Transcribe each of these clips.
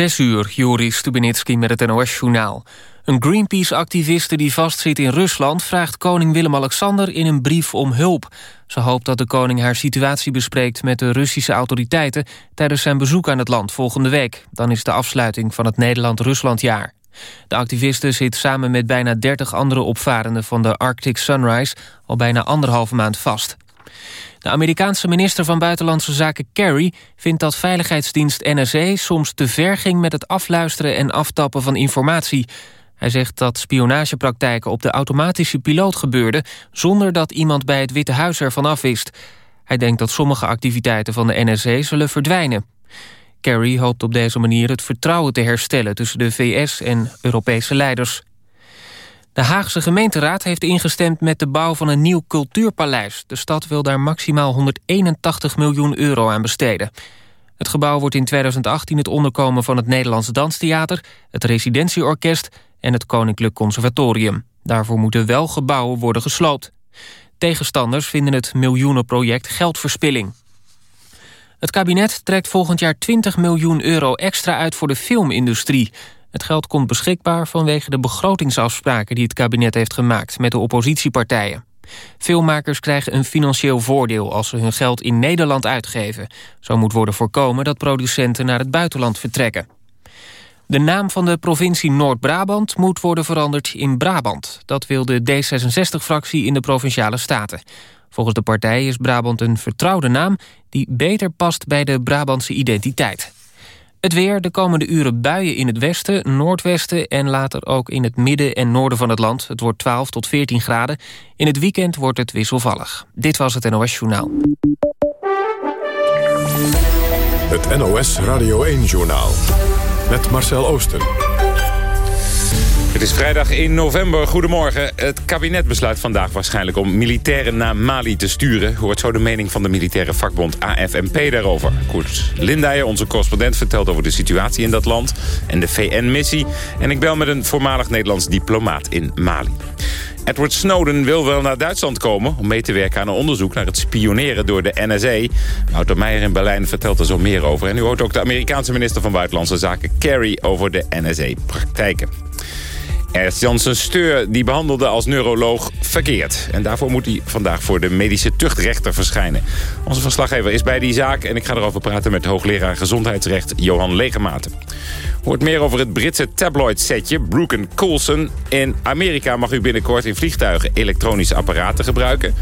Zes uur, Joris Stubenitski met het NOS-journaal. Een Greenpeace-activiste die vastzit in Rusland... vraagt koning Willem-Alexander in een brief om hulp. Ze hoopt dat de koning haar situatie bespreekt met de Russische autoriteiten... tijdens zijn bezoek aan het land volgende week. Dan is de afsluiting van het Nederland-Ruslandjaar. De activiste zit samen met bijna 30 andere opvarenden van de Arctic Sunrise... al bijna anderhalve maand vast. De Amerikaanse minister van Buitenlandse Zaken Kerry vindt dat veiligheidsdienst NSA soms te ver ging met het afluisteren en aftappen van informatie. Hij zegt dat spionagepraktijken op de automatische piloot gebeurden zonder dat iemand bij het Witte Huis ervan afwist. Hij denkt dat sommige activiteiten van de NSA zullen verdwijnen. Kerry hoopt op deze manier het vertrouwen te herstellen tussen de VS en Europese leiders. De Haagse gemeenteraad heeft ingestemd met de bouw van een nieuw cultuurpaleis. De stad wil daar maximaal 181 miljoen euro aan besteden. Het gebouw wordt in 2018 het onderkomen van het Nederlandse Danstheater... het Residentieorkest en het Koninklijk Conservatorium. Daarvoor moeten wel gebouwen worden gesloopt. Tegenstanders vinden het miljoenenproject geldverspilling. Het kabinet trekt volgend jaar 20 miljoen euro extra uit voor de filmindustrie. Het geld komt beschikbaar vanwege de begrotingsafspraken... die het kabinet heeft gemaakt met de oppositiepartijen. Filmmakers krijgen een financieel voordeel als ze hun geld in Nederland uitgeven. Zo moet worden voorkomen dat producenten naar het buitenland vertrekken. De naam van de provincie Noord-Brabant moet worden veranderd in Brabant. Dat wil de D66-fractie in de Provinciale Staten. Volgens de partij is Brabant een vertrouwde naam... die beter past bij de Brabantse identiteit. Het weer, de komende uren buien in het westen, noordwesten... en later ook in het midden en noorden van het land. Het wordt 12 tot 14 graden. In het weekend wordt het wisselvallig. Dit was het NOS Journaal. Het NOS Radio 1-journaal. Met Marcel Oosten. Het is vrijdag in november. Goedemorgen. Het kabinet besluit vandaag waarschijnlijk om militairen naar Mali te sturen. Hoort zo de mening van de militaire vakbond AFNP daarover. Koert Lindijer, onze correspondent, vertelt over de situatie in dat land... en de VN-missie. En ik bel met een voormalig Nederlands diplomaat in Mali. Edward Snowden wil wel naar Duitsland komen... om mee te werken aan een onderzoek naar het spioneren door de NSA. Wouter Meijer in Berlijn vertelt er zo meer over. En u hoort ook de Amerikaanse minister van Buitenlandse Zaken Kerry... over de NSA-praktijken. Ernst Janssen Steur die behandelde als neuroloog verkeerd. En daarvoor moet hij vandaag voor de medische tuchtrechter verschijnen. Onze verslaggever is bij die zaak en ik ga erover praten met hoogleraar gezondheidsrecht Johan Legematen. Hoort meer over het Britse tabloid-setje Brooke Coulson. In Amerika mag u binnenkort in vliegtuigen elektronische apparaten gebruiken.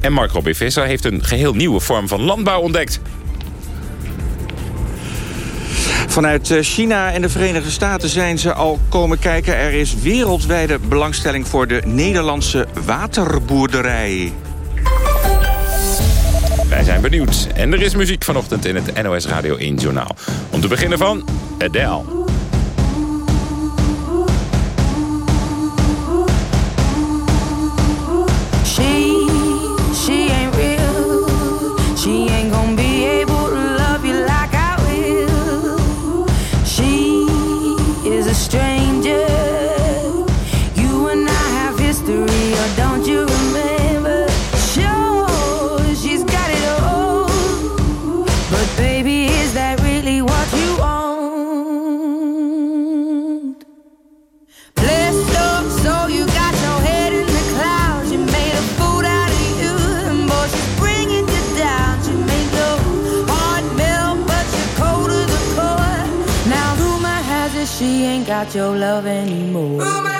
En Mark Robin Visser heeft een geheel nieuwe vorm van landbouw ontdekt. Vanuit eh, China en de Verenigde Staten zijn ze al komen kijken. Er is wereldwijde belangstelling voor de Nederlandse waterboerderij. Wij zijn benieuwd. En er is muziek vanochtend in het NOS Radio 1 Journaal. Om te beginnen van Adele. Got your love anymore.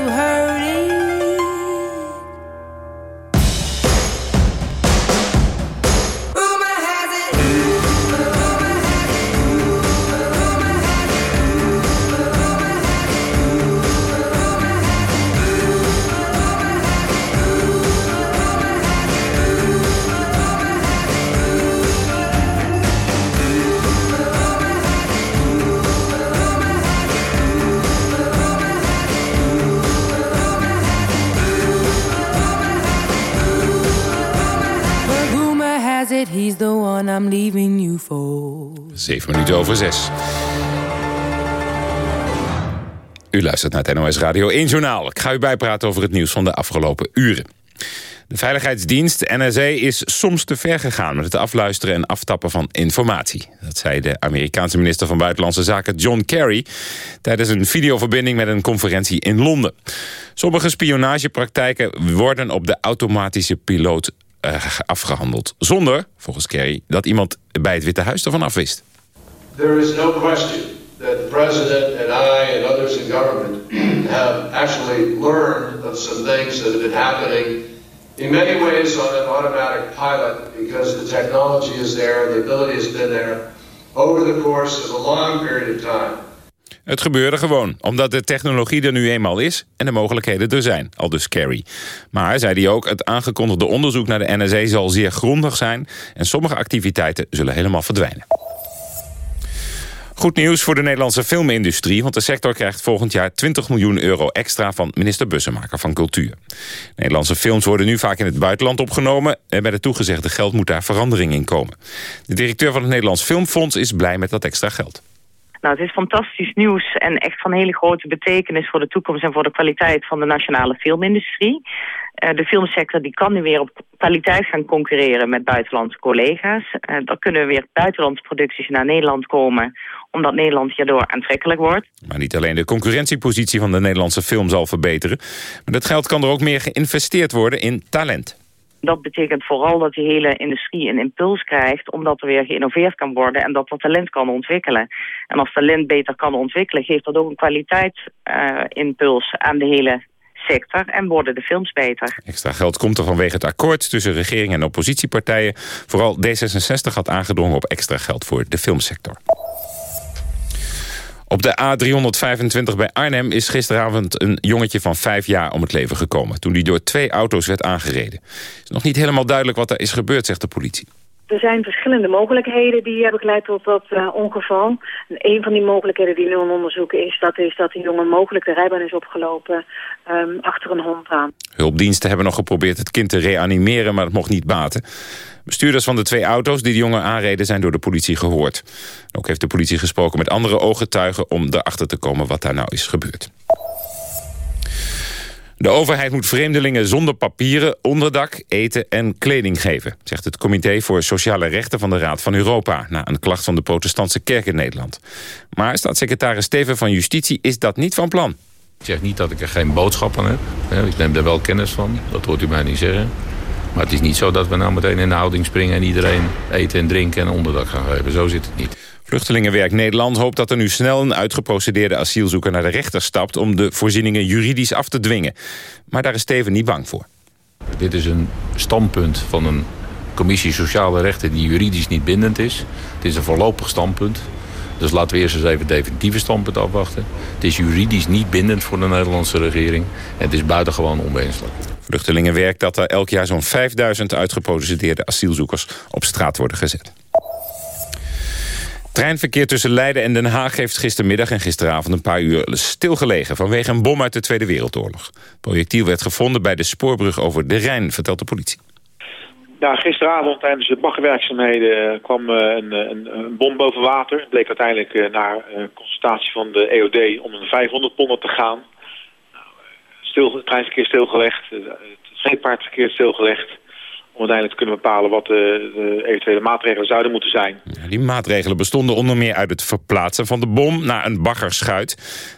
he's the one I'm leaving you for. Zeven minuten over zes. U luistert naar het NOS Radio 1 Journaal. Ik ga u bijpraten over het nieuws van de afgelopen uren. De Veiligheidsdienst NSA is soms te ver gegaan... met het afluisteren en aftappen van informatie. Dat zei de Amerikaanse minister van Buitenlandse Zaken John Kerry... tijdens een videoverbinding met een conferentie in Londen. Sommige spionagepraktijken worden op de automatische piloot eh, afgehandeld. Zonder, volgens Kerry, dat iemand bij het Witte Huis ervan afwist. There is no question that the President and I and others in government have actually learned of some things that have been happening in many ways on an automatic pilot because the technology is there, the ability has been there over the course of a long period of time. Het gebeurde gewoon, omdat de technologie er nu eenmaal is... en de mogelijkheden er zijn, al dus Kerry. Maar, zei hij ook, het aangekondigde onderzoek naar de NSA zal zeer grondig zijn... en sommige activiteiten zullen helemaal verdwijnen. Goed nieuws voor de Nederlandse filmindustrie... want de sector krijgt volgend jaar 20 miljoen euro extra... van minister Bussemaker van Cultuur. Nederlandse films worden nu vaak in het buitenland opgenomen... en bij de toegezegde geld moet daar verandering in komen. De directeur van het Nederlands Filmfonds is blij met dat extra geld. Nou, het is fantastisch nieuws en echt van hele grote betekenis voor de toekomst en voor de kwaliteit van de nationale filmindustrie. Eh, de filmsector die kan nu weer op kwaliteit gaan concurreren met buitenlandse collega's. Uh, dan kunnen weer buitenlandse producties naar Nederland komen, omdat Nederland hierdoor aantrekkelijk wordt. Maar niet alleen de concurrentiepositie van de Nederlandse film zal verbeteren. Maar dat geld kan er ook meer geïnvesteerd worden in talent. Dat betekent vooral dat die hele industrie een impuls krijgt... omdat er weer geïnnoveerd kan worden en dat er talent kan ontwikkelen. En als talent beter kan ontwikkelen... geeft dat ook een kwaliteitsimpuls aan de hele sector en worden de films beter. Extra geld komt er vanwege het akkoord tussen regering en oppositiepartijen. Vooral D66 had aangedrongen op extra geld voor de filmsector. Op de A325 bij Arnhem is gisteravond een jongetje van vijf jaar om het leven gekomen... toen hij door twee auto's werd aangereden. Het is nog niet helemaal duidelijk wat er is gebeurd, zegt de politie. Er zijn verschillende mogelijkheden die hebben geleid tot dat uh, ongeval. En een van die mogelijkheden die nu aan onderzoeken is... dat is dat die jongen mogelijk de rijbaan is opgelopen um, achter een hond aan. Hulpdiensten hebben nog geprobeerd het kind te reanimeren, maar het mocht niet baten. Bestuurders van de twee auto's die de jongen aanreden zijn door de politie gehoord. Ook heeft de politie gesproken met andere ooggetuigen om erachter te komen wat daar nou is gebeurd. De overheid moet vreemdelingen zonder papieren, onderdak, eten en kleding geven... zegt het Comité voor Sociale Rechten van de Raad van Europa... na een klacht van de protestantse kerk in Nederland. Maar staatssecretaris Steven van Justitie is dat niet van plan. Ik zeg niet dat ik er geen boodschap aan heb. Ik neem er wel kennis van, dat hoort u mij niet zeggen. Maar het is niet zo dat we nou meteen in de houding springen... en iedereen eten en drinken en onderdak gaan geven. Zo zit het niet. Vluchtelingenwerk Nederland hoopt dat er nu snel een uitgeprocedeerde asielzoeker naar de rechter stapt om de voorzieningen juridisch af te dwingen. Maar daar is Steven niet bang voor. Dit is een standpunt van een commissie sociale rechten die juridisch niet bindend is. Het is een voorlopig standpunt. Dus laten we eerst eens even het definitieve standpunt afwachten. Het is juridisch niet bindend voor de Nederlandse regering. En het is buitengewoon onwenselijk. Vluchtelingenwerk dat er elk jaar zo'n 5000 uitgeprocedeerde asielzoekers op straat worden gezet. Treinverkeer tussen Leiden en Den Haag heeft gistermiddag en gisteravond een paar uur stilgelegen vanwege een bom uit de Tweede Wereldoorlog. Het projectiel werd gevonden bij de spoorbrug over de Rijn, vertelt de politie. Ja, gisteravond tijdens de baggerwerkzaamheden kwam een, een, een, bom boven water. Het bleek uiteindelijk naar constatatie van de EOD om een 500 ponden te gaan. Stil, het treinverkeer stilgelegd, het scheepvaartverkeer stilgelegd om uiteindelijk te kunnen bepalen wat de, de, eventuele maatregelen zouden moeten zijn. die maatregelen bestonden onder meer uit het verplaatsen van de bom naar een baggerschuit.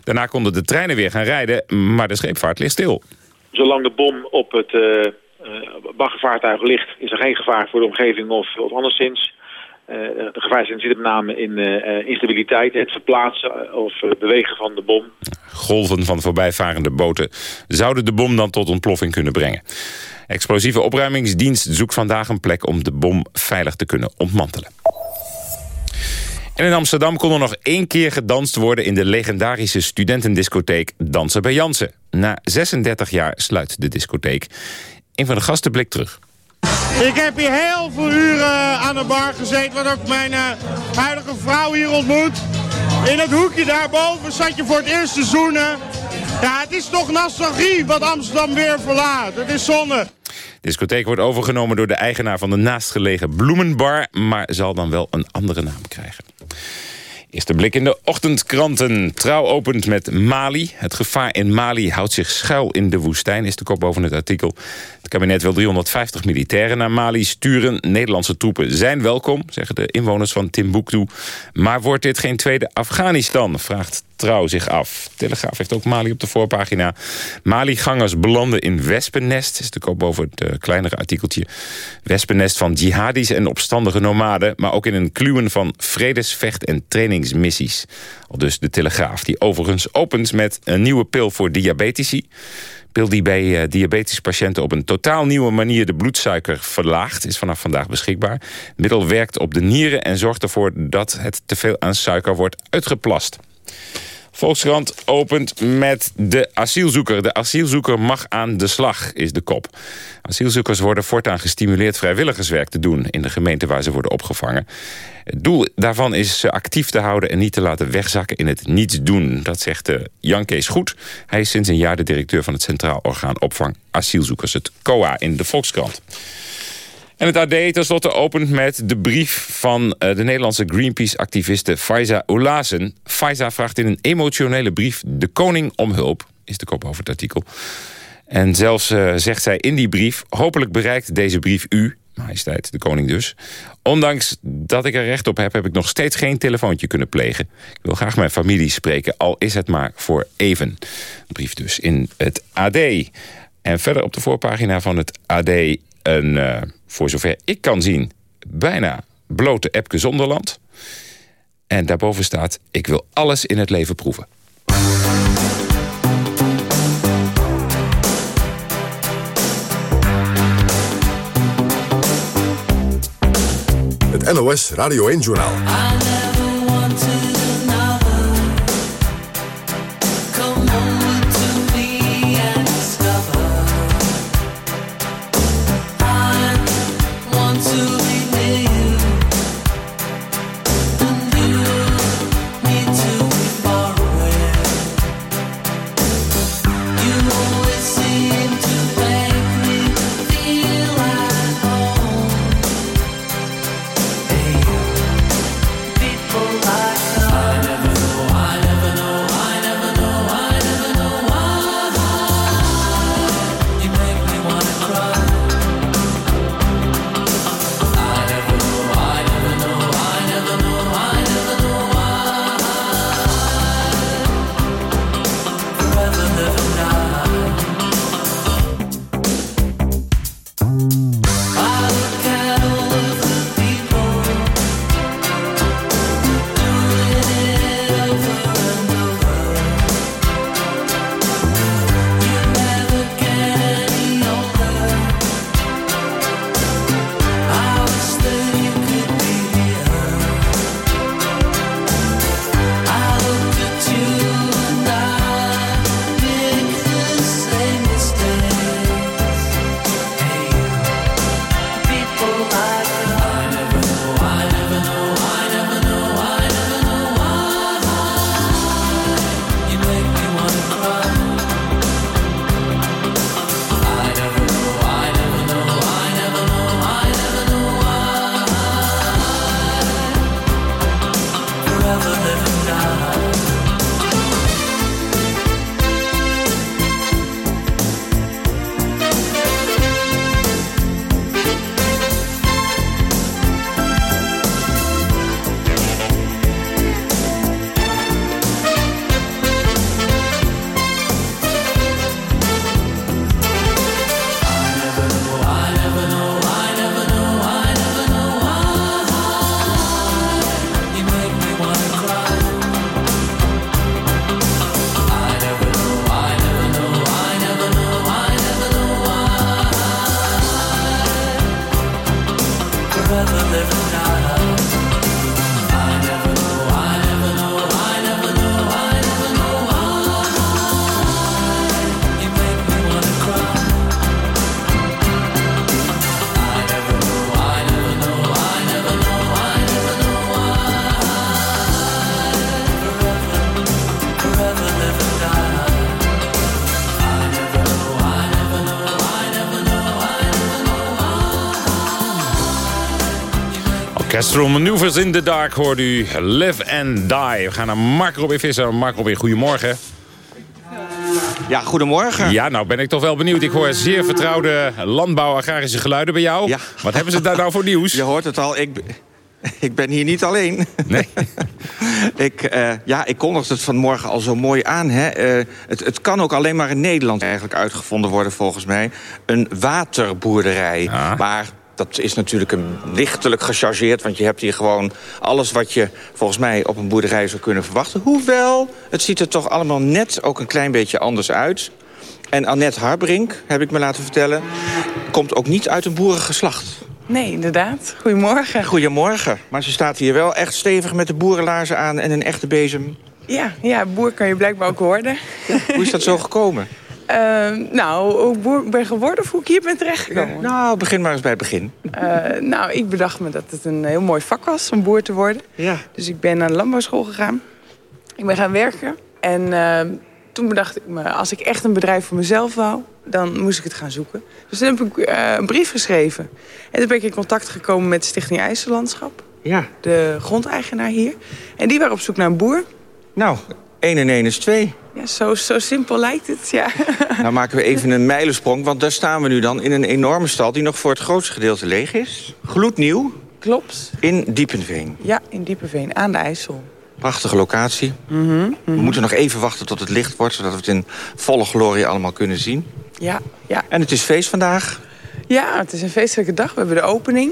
Daarna konden de treinen weer gaan rijden, maar de scheepvaart ligt stil. Zolang de bom op het uh, baggervaartuig ligt, is er geen gevaar voor de omgeving of, of anderszins. Uh, de zit met name in instabiliteit, het verplaatsen of bewegen van de bom. Golven van voorbijvarende boten zouden de bom dan tot ontploffing kunnen brengen. Explosieve opruimingsdienst zoekt vandaag een plek om de bom veilig te kunnen ontmantelen. En in Amsterdam kon er nog één keer gedanst worden... in de legendarische studentendiscotheek Dansen bij Jansen. Na 36 jaar sluit de discotheek. Een van de gasten blikt terug. Ik heb hier heel veel uren aan de bar gezeten... waar ik mijn uh, huidige vrouw hier ontmoet. In het hoekje daarboven zat je voor het eerst te zoenen. Ja, het is toch nostalgie wat Amsterdam weer verlaat. Het is zonde. De discotheek wordt overgenomen door de eigenaar van de naastgelegen Bloemenbar... maar zal dan wel een andere naam krijgen. Eerste blik in de ochtendkranten. Trouw opent met Mali. Het gevaar in Mali houdt zich schuil in de woestijn, is de kop boven het artikel. Het kabinet wil 350 militairen naar Mali sturen. Nederlandse troepen zijn welkom, zeggen de inwoners van Timbuktu. Maar wordt dit geen tweede Afghanistan, vraagt Trouw zich af. Telegraaf heeft ook Mali op de voorpagina. Mali-gangers belanden in wespennest. is de kop boven het uh, kleinere artikeltje. Wespennest van jihadis en opstandige nomaden... maar ook in een kluwen van vredesvecht- en trainingsmissies. Al dus de Telegraaf, die overigens opent met een nieuwe pil voor diabetici pil die bij uh, diabetische patiënten op een totaal nieuwe manier de bloedsuiker verlaagt, is vanaf vandaag beschikbaar. Het middel werkt op de nieren en zorgt ervoor dat het teveel aan suiker wordt uitgeplast. Volkskrant opent met de asielzoeker. De asielzoeker mag aan de slag, is de kop. Asielzoekers worden voortaan gestimuleerd vrijwilligerswerk te doen... in de gemeente waar ze worden opgevangen. Het doel daarvan is ze actief te houden en niet te laten wegzakken in het niets doen. Dat zegt Jan Kees Goed. Hij is sinds een jaar de directeur van het Centraal Orgaan Opvang Asielzoekers, het COA, in de Volkskrant. En het AD tenslotte opent met de brief van eh, de Nederlandse Greenpeace-activiste Faiza Oulazen. Faiza vraagt in een emotionele brief de koning om hulp, is de kop over het artikel. En zelfs uh, zegt zij in die brief, hopelijk bereikt deze brief u, majesteit, de koning dus. Ondanks dat ik er recht op heb, heb ik nog steeds geen telefoontje kunnen plegen. Ik wil graag mijn familie spreken, al is het maar voor even. Brief dus in het AD. En verder op de voorpagina van het AD een, uh, voor zover ik kan zien, bijna blote Epke Zonderland. En daarboven staat, ik wil alles in het leven proeven. Het NOS Radio 1 Journaal. Orchestral Maneuvers in the Dark hoort u Live and Die. We gaan naar Mark Robin Visser. Mark Robin, goedemorgen. Ja, goedemorgen. Ja, nou ben ik toch wel benieuwd. Ik hoor zeer vertrouwde landbouw-agrarische geluiden bij jou. Ja. Wat hebben ze daar nou voor nieuws? Je hoort het al, ik, ik ben hier niet alleen. Nee. ik, uh, ja, ik kondigde het vanmorgen al zo mooi aan. Hè. Uh, het, het kan ook alleen maar in Nederland eigenlijk uitgevonden worden, volgens mij. Een waterboerderij. Ah. Maar dat is natuurlijk een lichtelijk gechargeerd... want je hebt hier gewoon alles wat je volgens mij op een boerderij zou kunnen verwachten. Hoewel, het ziet er toch allemaal net ook een klein beetje anders uit. En Annette Harbrink, heb ik me laten vertellen... komt ook niet uit een boerengeslacht. Nee, inderdaad. Goedemorgen. Goedemorgen. Maar ze staat hier wel echt stevig met de boerenlaarzen aan en een echte bezem. Ja, ja boer kan je blijkbaar ook worden. Ja, hoe is dat zo gekomen? Uh, nou, hoe ben geworden of hoe ik hier ben terechtgekomen? Nou, begin maar eens bij het begin. Uh, nou, ik bedacht me dat het een heel mooi vak was om boer te worden. Ja. Dus ik ben naar de landbouwschool gegaan. Ik ben gaan werken. En uh, toen bedacht ik me, als ik echt een bedrijf voor mezelf wou... dan moest ik het gaan zoeken. Dus toen heb ik een brief geschreven. En toen ben ik in contact gekomen met Stichting IJssellandschap. Ja. De grondeigenaar hier. En die waren op zoek naar een boer. Nou, 1 en 1 is 2. Ja, zo, zo simpel lijkt het, ja. Nou maken we even een mijlensprong, want daar staan we nu dan in een enorme stal... die nog voor het grootste gedeelte leeg is. Gloednieuw. Klopt. In Diepenveen. Ja, in Diepenveen, aan de IJssel. Prachtige locatie. Mm -hmm, mm -hmm. We moeten nog even wachten tot het licht wordt... zodat we het in volle glorie allemaal kunnen zien. Ja, ja. En het is feest vandaag. Ja, het is een feestelijke dag. We hebben de opening.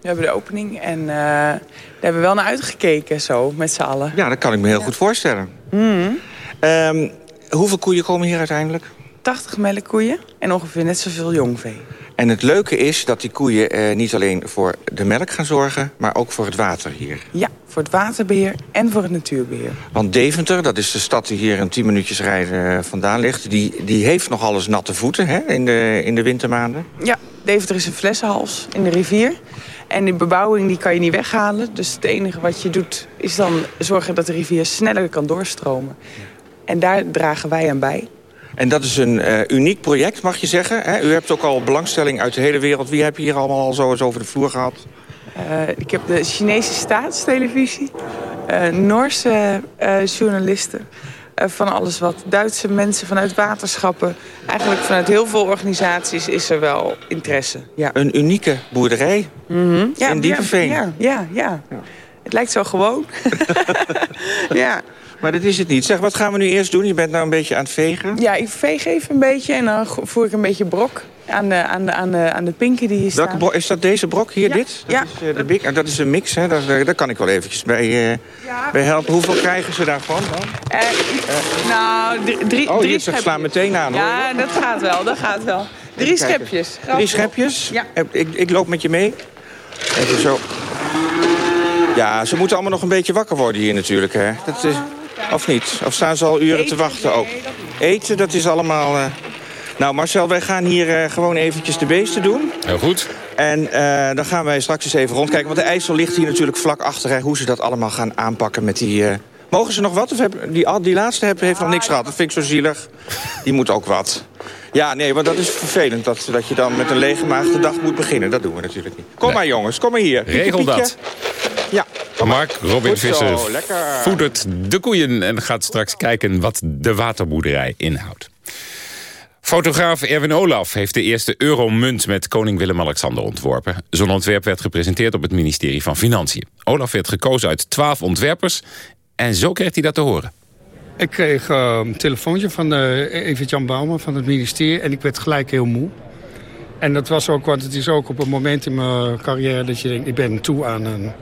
We hebben de opening en uh, daar hebben we wel naar uitgekeken zo, met z'n allen. Ja, dat kan ik me heel ja. goed voorstellen. Mm. Um, hoeveel koeien komen hier uiteindelijk? 80 melkkoeien en ongeveer net zoveel jongvee. En het leuke is dat die koeien eh, niet alleen voor de melk gaan zorgen... maar ook voor het water hier. Ja, voor het waterbeheer en voor het natuurbeheer. Want Deventer, dat is de stad die hier een 10 minuutjes rijden vandaan ligt... die, die heeft nog alles natte voeten hè, in, de, in de wintermaanden. Ja, Deventer is een flessenhals in de rivier. En die bebouwing die kan je niet weghalen. Dus het enige wat je doet is dan zorgen dat de rivier sneller kan doorstromen. En daar dragen wij aan bij. En dat is een uh, uniek project, mag je zeggen. Hè? U hebt ook al belangstelling uit de hele wereld. Wie heb je hier allemaal al zo eens over de vloer gehad? Uh, ik heb de Chinese staatstelevisie, uh, Noorse journalisten... van alles wat Duitse mensen vanuit waterschappen... eigenlijk vanuit heel veel organisaties is er wel interesse. Ja. Een unieke boerderij mm -hmm. ja, in. Ja, ja, ja, ja. Het lijkt zo gewoon. ja. Maar dat is het niet. Zeg, wat gaan we nu eerst doen? Je bent nou een beetje aan het vegen. Ja, ik veeg even een beetje en dan voer ik een beetje brok aan de, aan de, aan de, aan de pinken die hier Welke staan. is dat deze brok hier, ja. dit? Dat ja. Is, uh, de big, dat is een mix, hè? Daar, daar kan ik wel eventjes bij, uh, ja. bij helpen. Hoeveel krijgen ze daarvan dan? Uh, nou, drie, oh, drie je slaan meteen aan, hoor. Ja, dat gaat wel, dat gaat wel. Drie schepjes. Drie schepjes? Ja. Ik, ik loop met je mee. Even zo. Ja, ze moeten allemaal nog een beetje wakker worden hier natuurlijk, hè? Dat is... Of niet? Of staan ze al uren te wachten ook? Dat Eten, dat is allemaal... Nou Marcel, wij gaan hier uh, gewoon eventjes de beesten doen. Heel goed. En uh, dan gaan wij straks eens even rondkijken. Want de IJssel ligt hier natuurlijk vlak achter. Hè, hoe ze dat allemaal gaan aanpakken met die... Mogen ze nog wat? Of hebben, die, die laatste heeft, heeft nog niks gehad. Dat vind ik zo zielig. Die moet ook wat. Ja, nee, want dat is vervelend. Dat, dat je dan met een lege maag de dag moet beginnen. Dat doen we natuurlijk niet. Kom nee. maar jongens, kom maar hier. Regel Pietje, dat. Ja. Mark Robin Goed Visser zo, lekker. voedert de koeien... en gaat straks kijken wat de waterboerderij inhoudt. Fotograaf Erwin Olaf heeft de eerste euromunt met koning Willem-Alexander ontworpen. Zo'n ontwerp werd gepresenteerd op het ministerie van Financiën. Olaf werd gekozen uit twaalf ontwerpers en zo kreeg hij dat te horen. Ik kreeg uh, een telefoontje van uh, Evert-Jan Bouwman van het ministerie en ik werd gelijk heel moe. En dat was ook, want het is ook op een moment in mijn carrière dat je denkt, ik ben toe aan een,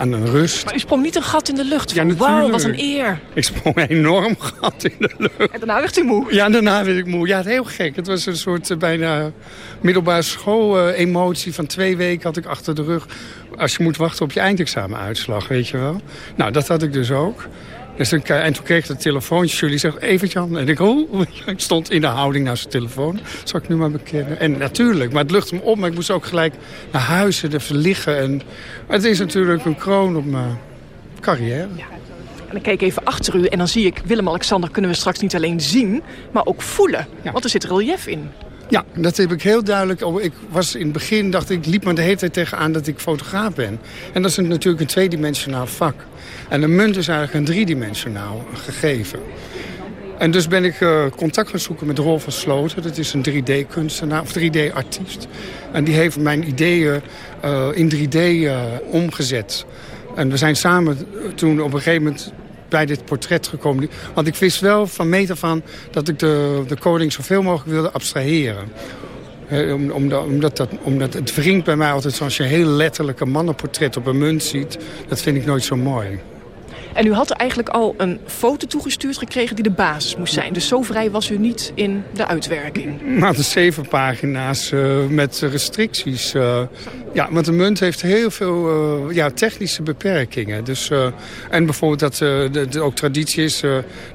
aan een rust. Maar u sprong niet een gat in de lucht Ja, wauw, wat een eer. Ik sprong een enorm gat in de lucht. En daarna werd u moe. Ja, daarna werd ik moe. Ja, heel gek. Het was een soort uh, bijna middelbare school-emotie van twee weken had ik achter de rug. Als je moet wachten op je eindexamenuitslag, weet je wel. Nou, dat had ik dus ook. Dus toen, en toen kreeg ik dat telefoontje. Jullie zeggen, even Jan. En ik, oh, ik stond in de houding naast de telefoon. Zal ik nu maar bekennen. En natuurlijk, maar het luchtte me op. Maar ik moest ook gelijk naar huis en even liggen. En, maar het is natuurlijk een kroon op mijn carrière. Ja. En dan kijk ik even achter u en dan zie ik... Willem-Alexander kunnen we straks niet alleen zien, maar ook voelen. Ja. Want er zit relief in. Ja, dat heb ik heel duidelijk. Oh, Ik was in het begin, dacht ik, liep me de hele tijd tegenaan dat ik fotograaf ben. En dat is natuurlijk een tweedimensionaal vak. En een munt is eigenlijk een driedimensionaal gegeven. En dus ben ik eh, contact gaan zoeken met Rolf van Sloten. Dat is een 3D-kunstenaar of 3D-artiest. En die heeft mijn ideeën eh, in 3D eh, omgezet. En we zijn samen toen op een gegeven moment bij dit portret gekomen. Want ik wist wel van meet af aan dat ik de, de koning zoveel mogelijk wilde abstraheren. Om- Omdat, omdat, dat, omdat het wringt bij mij altijd zoals je een heel letterlijke mannenportret op een munt ziet. Dat vind ik nooit zo mooi. En u had eigenlijk al een foto toegestuurd gekregen die de basis moest zijn. Dus zo vrij was u niet in de uitwerking. Maar de zeven pagina's eh, met restricties. eh. ja, want de munt heeft heel veel eh, ja, technische beperkingen. Dus, en bijvoorbeeld dat de ook traditie is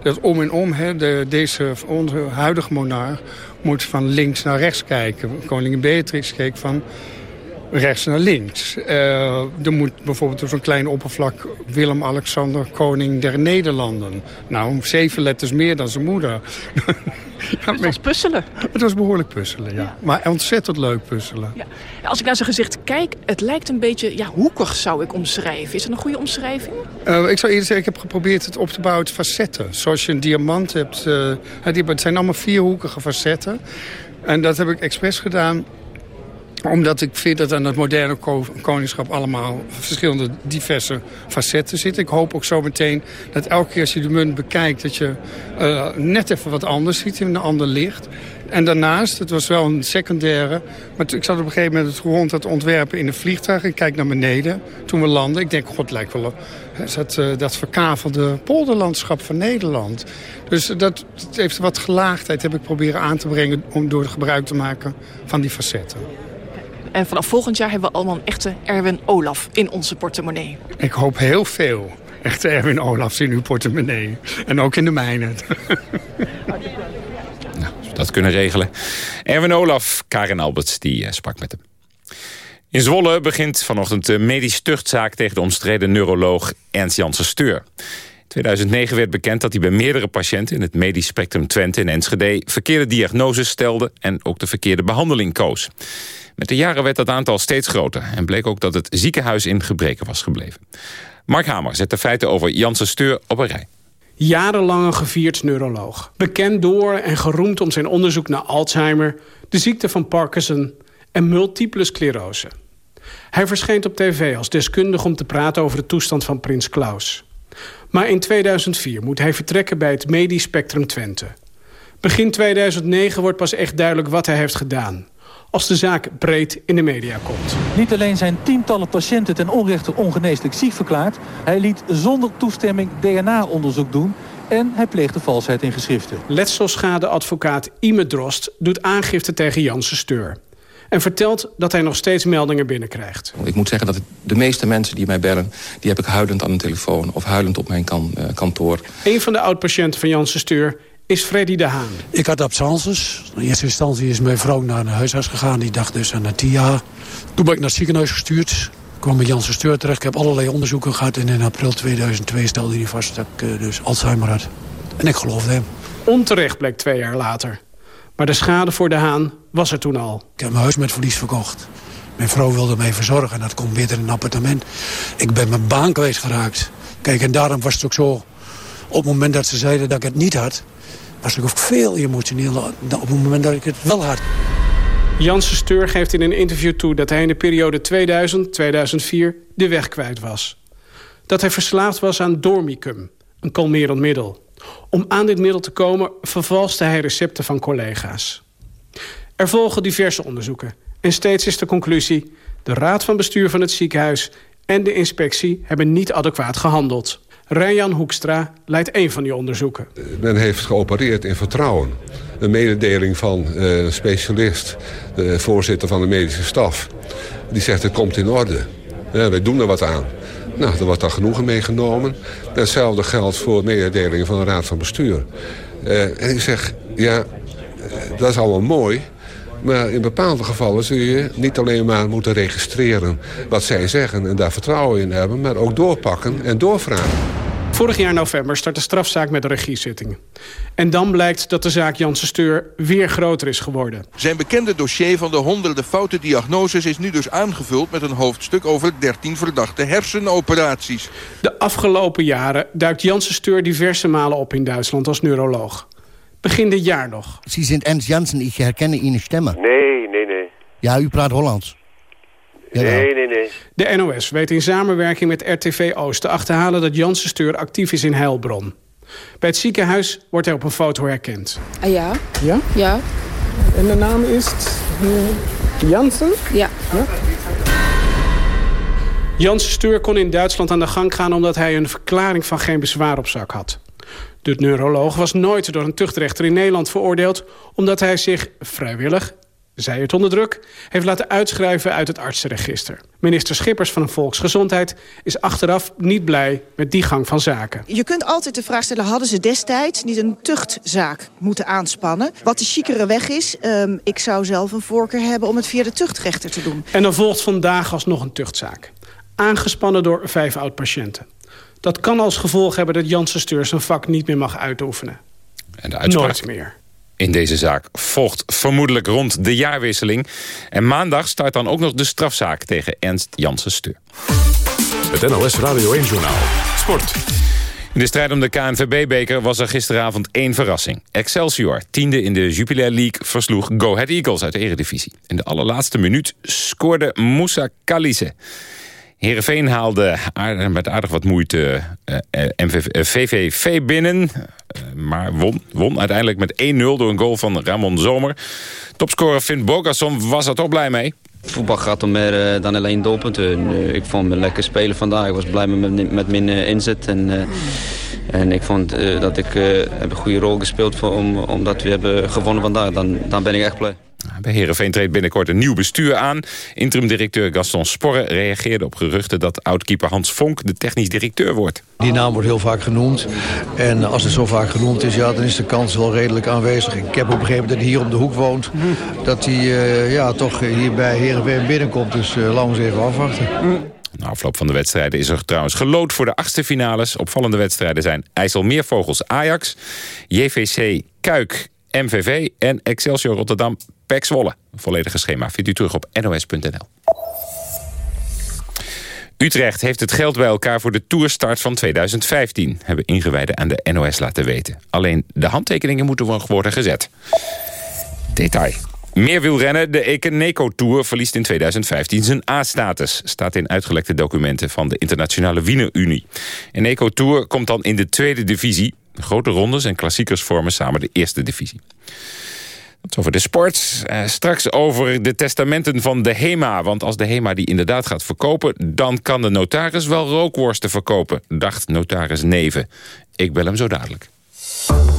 dat om en om... De, deze onze huidige monarch moet van links naar rechts kijken. Koningin Beatrix keek van rechts naar links. Eh, er moet bijvoorbeeld op zo'n klein oppervlak Willem-Alexander, koning der Nederlanden. Nou, zeven letters meer dan zijn moeder. Het was puzzelen. Het was behoorlijk puzzelen, ja. Maar ontzettend leuk puzzelen. Ja. Als ik naar zijn gezicht kijk, het lijkt een beetje ja, hoekig zou ik omschrijven. Is dat een goede omschrijving? Eh, ik zou eerder zeggen, ik heb geprobeerd het op te bouwen uit facetten. Zoals je een diamant hebt. eh, het zijn allemaal vierhoekige facetten. En dat heb ik expres gedaan omdat ik vind dat aan het moderne ko- koningschap allemaal verschillende diverse facetten zitten. Ik hoop ook zo meteen dat elke keer als je de munt bekijkt... dat je eh, net even wat anders ziet in een ander licht. En daarnaast, het was wel een secundaire... maar ik zat op een gegeven moment rond het ontwerpen in een vliegtuig... en kijk naar beneden toen we landen. Ik denk, god, het lijkt wel dat, eh, dat verkavelde polderlandschap van Nederland. Dus dat, dat heeft wat gelaagdheid heb ik proberen aan te brengen... om door gebruik te maken van die facetten. En vanaf volgend jaar hebben we allemaal een echte Erwin Olaf in onze portemonnee. Ik hoop heel veel echte Erwin Olafs in uw portemonnee. En ook in de mijne. dat kunnen regelen. Erwin Olaf, Karin Alberts, die eh, sprak met hem. In Zwolle begint vanochtend de medisch tuchtzaak... tegen de omstreden neuroloog Ernst Janssen Steur. In 2009 werd bekend dat hij bij meerdere patiënten... in het medisch spectrum Twente in Enschede... verkeerde diagnoses stelde en ook de verkeerde behandeling koos. Met de jaren werd dat aantal steeds groter... en bleek ook dat het ziekenhuis in gebreken was gebleven. Mark Hamer zet de feiten over Janssen Steur op een rij. Jarenlang een gevierd neuroloog. Bekend door en geroemd om zijn onderzoek naar Alzheimer... de ziekte van Parkinson en multiple sclerose. Hij verscheen op tv als deskundig om te praten over de toestand van prins Klaus. Maar in 2004 moet hij vertrekken bij het Medisch Spectrum Twente. Begin 2009 wordt pas echt duidelijk wat hij heeft gedaan. Als de zaak breed in de media komt. Niet alleen zijn tientallen patiënten ten onrechte ongeneeslijk ziek verklaard... hij liet zonder toestemming DNA-onderzoek doen... en hij pleegde valsheid in geschriften. Letselschadeadvocaat Ime Drost doet aangifte tegen Janssen Steur. En vertelt dat hij nog steeds meldingen binnenkrijgt. Ik moet zeggen dat de meeste mensen die mij bellen... die heb ik huilend aan de telefoon of huilend op mijn kan, uh, kantoor. Een van de oud-patiënten van Janssen Steur is Freddy de Haan. Ik had absences. In eerste instantie is mijn vrouw naar een huisarts gegaan. Die dacht dus aan jaar. Toen ben ik naar het ziekenhuis gestuurd. Ik kwam bij Janssen Steur terecht. Ik heb allerlei onderzoeken gehad. En in april 2002 stelde hij vast dat ik uh, dus Alzheimer had. En ik geloofde hem. Onterecht bleek twee jaar later. Maar de schade voor de Haan was er toen al. Ik heb mijn huis met verlies verkocht. Mijn vrouw wilde mij verzorgen en dat kon weer in een appartement. Ik ben mijn baan kwijtgeraakt. Kijk, en daarom was het ook zo... op het moment dat ze zeiden dat ik het niet had... was ik ook veel emotioneel op het moment dat ik het wel had. Janssen Steur geeft in een interview toe dat hij in de periode 2000-2004 de weg kwijt was. Dat hij verslaafd was aan dormicum, een kalmerend middel. Om aan dit middel te komen vervalste hij recepten van collega's. Er volgen diverse onderzoeken. En steeds is de conclusie... de raad van bestuur van het ziekenhuis en de inspectie... hebben niet adequaat gehandeld. Rijjan Hoekstra leidt een van die onderzoeken. Men heeft geopereerd in vertrouwen. Een mededeling van een specialist, de voorzitter van de medische staf... die zegt het komt in orde. Ja, wij doen er wat aan. Nou, er wordt dan genoegen meegenomen. Hetzelfde geldt voor mededelingen van de Raad van Bestuur. Uh, en ik zeg, ja, dat is allemaal mooi... maar in bepaalde gevallen zul je niet alleen maar moeten registreren... wat zij zeggen en daar vertrouwen in hebben... maar ook doorpakken en doorvragen. Vorig jaar november start de strafzaak met de regiezitting. En dan blijkt dat de zaak Janssen Steur weer groter is geworden. Zijn bekende dossier van de honderden foute diagnoses... is nu dus aangevuld met een hoofdstuk over 13 verdachte hersenoperaties. De afgelopen jaren duikt Janssen Steur diverse malen op in Duitsland als neuroloog. Begin dit jaar nog. Sie sind Ernst Janssen, ik herken Ihre Stimme. Nee, nee, nee. Ja, u praat Hollands. Nee, nee, nee. De NOS weet in samenwerking met RTV Oost te achterhalen dat Janssen Steur actief is in Heilbron. Bij het ziekenhuis wordt hij op een foto herkend. Ah ja? Ja? Ja. En de naam is Janssen? Ja. ja? Janssen Steur kon in Duitsland aan de gang gaan... omdat hij een verklaring van geen bezwaar op zak had. De neuroloog was nooit door een tuchtrechter in Nederland veroordeeld... omdat hij zich vrijwillig zij het onder druk, heeft laten uitschrijven uit het artsenregister. Minister Schippers van de Volksgezondheid is achteraf niet blij met die gang van zaken. Je kunt altijd de vraag stellen, hadden ze destijds niet een tuchtzaak moeten aanspannen? Wat de chicere weg is, um, ik zou zelf een voorkeur hebben om het via de tuchtrechter te doen. En dan volgt vandaag alsnog een tuchtzaak. Aangespannen door vijf oud-patiënten. Dat kan als gevolg hebben dat Janssen Steur zijn vak niet meer mag uitoefenen. En de uitspraak Nooit meer in deze zaak volgt vermoedelijk rond de jaarwisseling. En maandag start dan ook nog de strafzaak tegen Ernst Janssen Steur. Het NLS Radio 1-journaal. Sport. In de strijd om de KNVB-beker was er gisteravond één verrassing. Excelsior, tiende in de Jupiler League, versloeg Go Ahead Eagles uit de eredivisie. In de allerlaatste minuut scoorde Moussa Kalise. Heerenveen haalde aardig, met aardig wat moeite uh, MVV, uh, VVV binnen. Uh, maar won, won uiteindelijk met 1-0 door een goal van Ramon Zomer. Topscorer Finn Bogasson was er toch blij mee. Voetbal gaat om meer dan alleen doelpunten. ik vond me lekker spelen vandaag. Ik was blij met, met mijn inzet. En, en ik vond dat ik een goede rol gespeeld voor, om, omdat we hebben gewonnen vandaag. Dan, dan ben ik echt blij. Bij Heerenveen treedt binnenkort een nieuw bestuur aan. Interim-directeur Gaston Sporre reageerde op geruchten... dat oudkeeper Hans Vonk de technisch directeur wordt. Die naam wordt heel vaak genoemd. En als het zo vaak genoemd is, ja, dan is de kans wel redelijk aanwezig. Ik heb ook begrepen dat hij hier op de hoek woont. Dat hij uh, ja, toch hier bij Heerenveen binnenkomt. Dus uh, laten we eens even afwachten. Na afloop van de wedstrijden is er trouwens gelood voor de achtste finales. Opvallende wedstrijden zijn IJsselmeervogels Ajax, JVC Kuik MVV en Excelsior Rotterdam PEC Zwolle. Volledige schema vindt u terug op nos.nl. Utrecht heeft het geld bij elkaar voor de toerstart van 2015... hebben ingewijden aan de NOS laten weten. Alleen de handtekeningen moeten worden gezet. Detail. Meer wielrennen, de Ekeneco Tour verliest in 2015 zijn A-status. Staat in uitgelekte documenten van de Internationale Wienerunie. Eneco Tour komt dan in de tweede divisie. Grote rondes en klassiekers vormen samen de eerste divisie. Dat over de sport. Uh, straks over de testamenten van de HEMA. Want als de HEMA die inderdaad gaat verkopen... dan kan de notaris wel rookworsten verkopen, dacht notaris Neven. Ik bel hem zo dadelijk.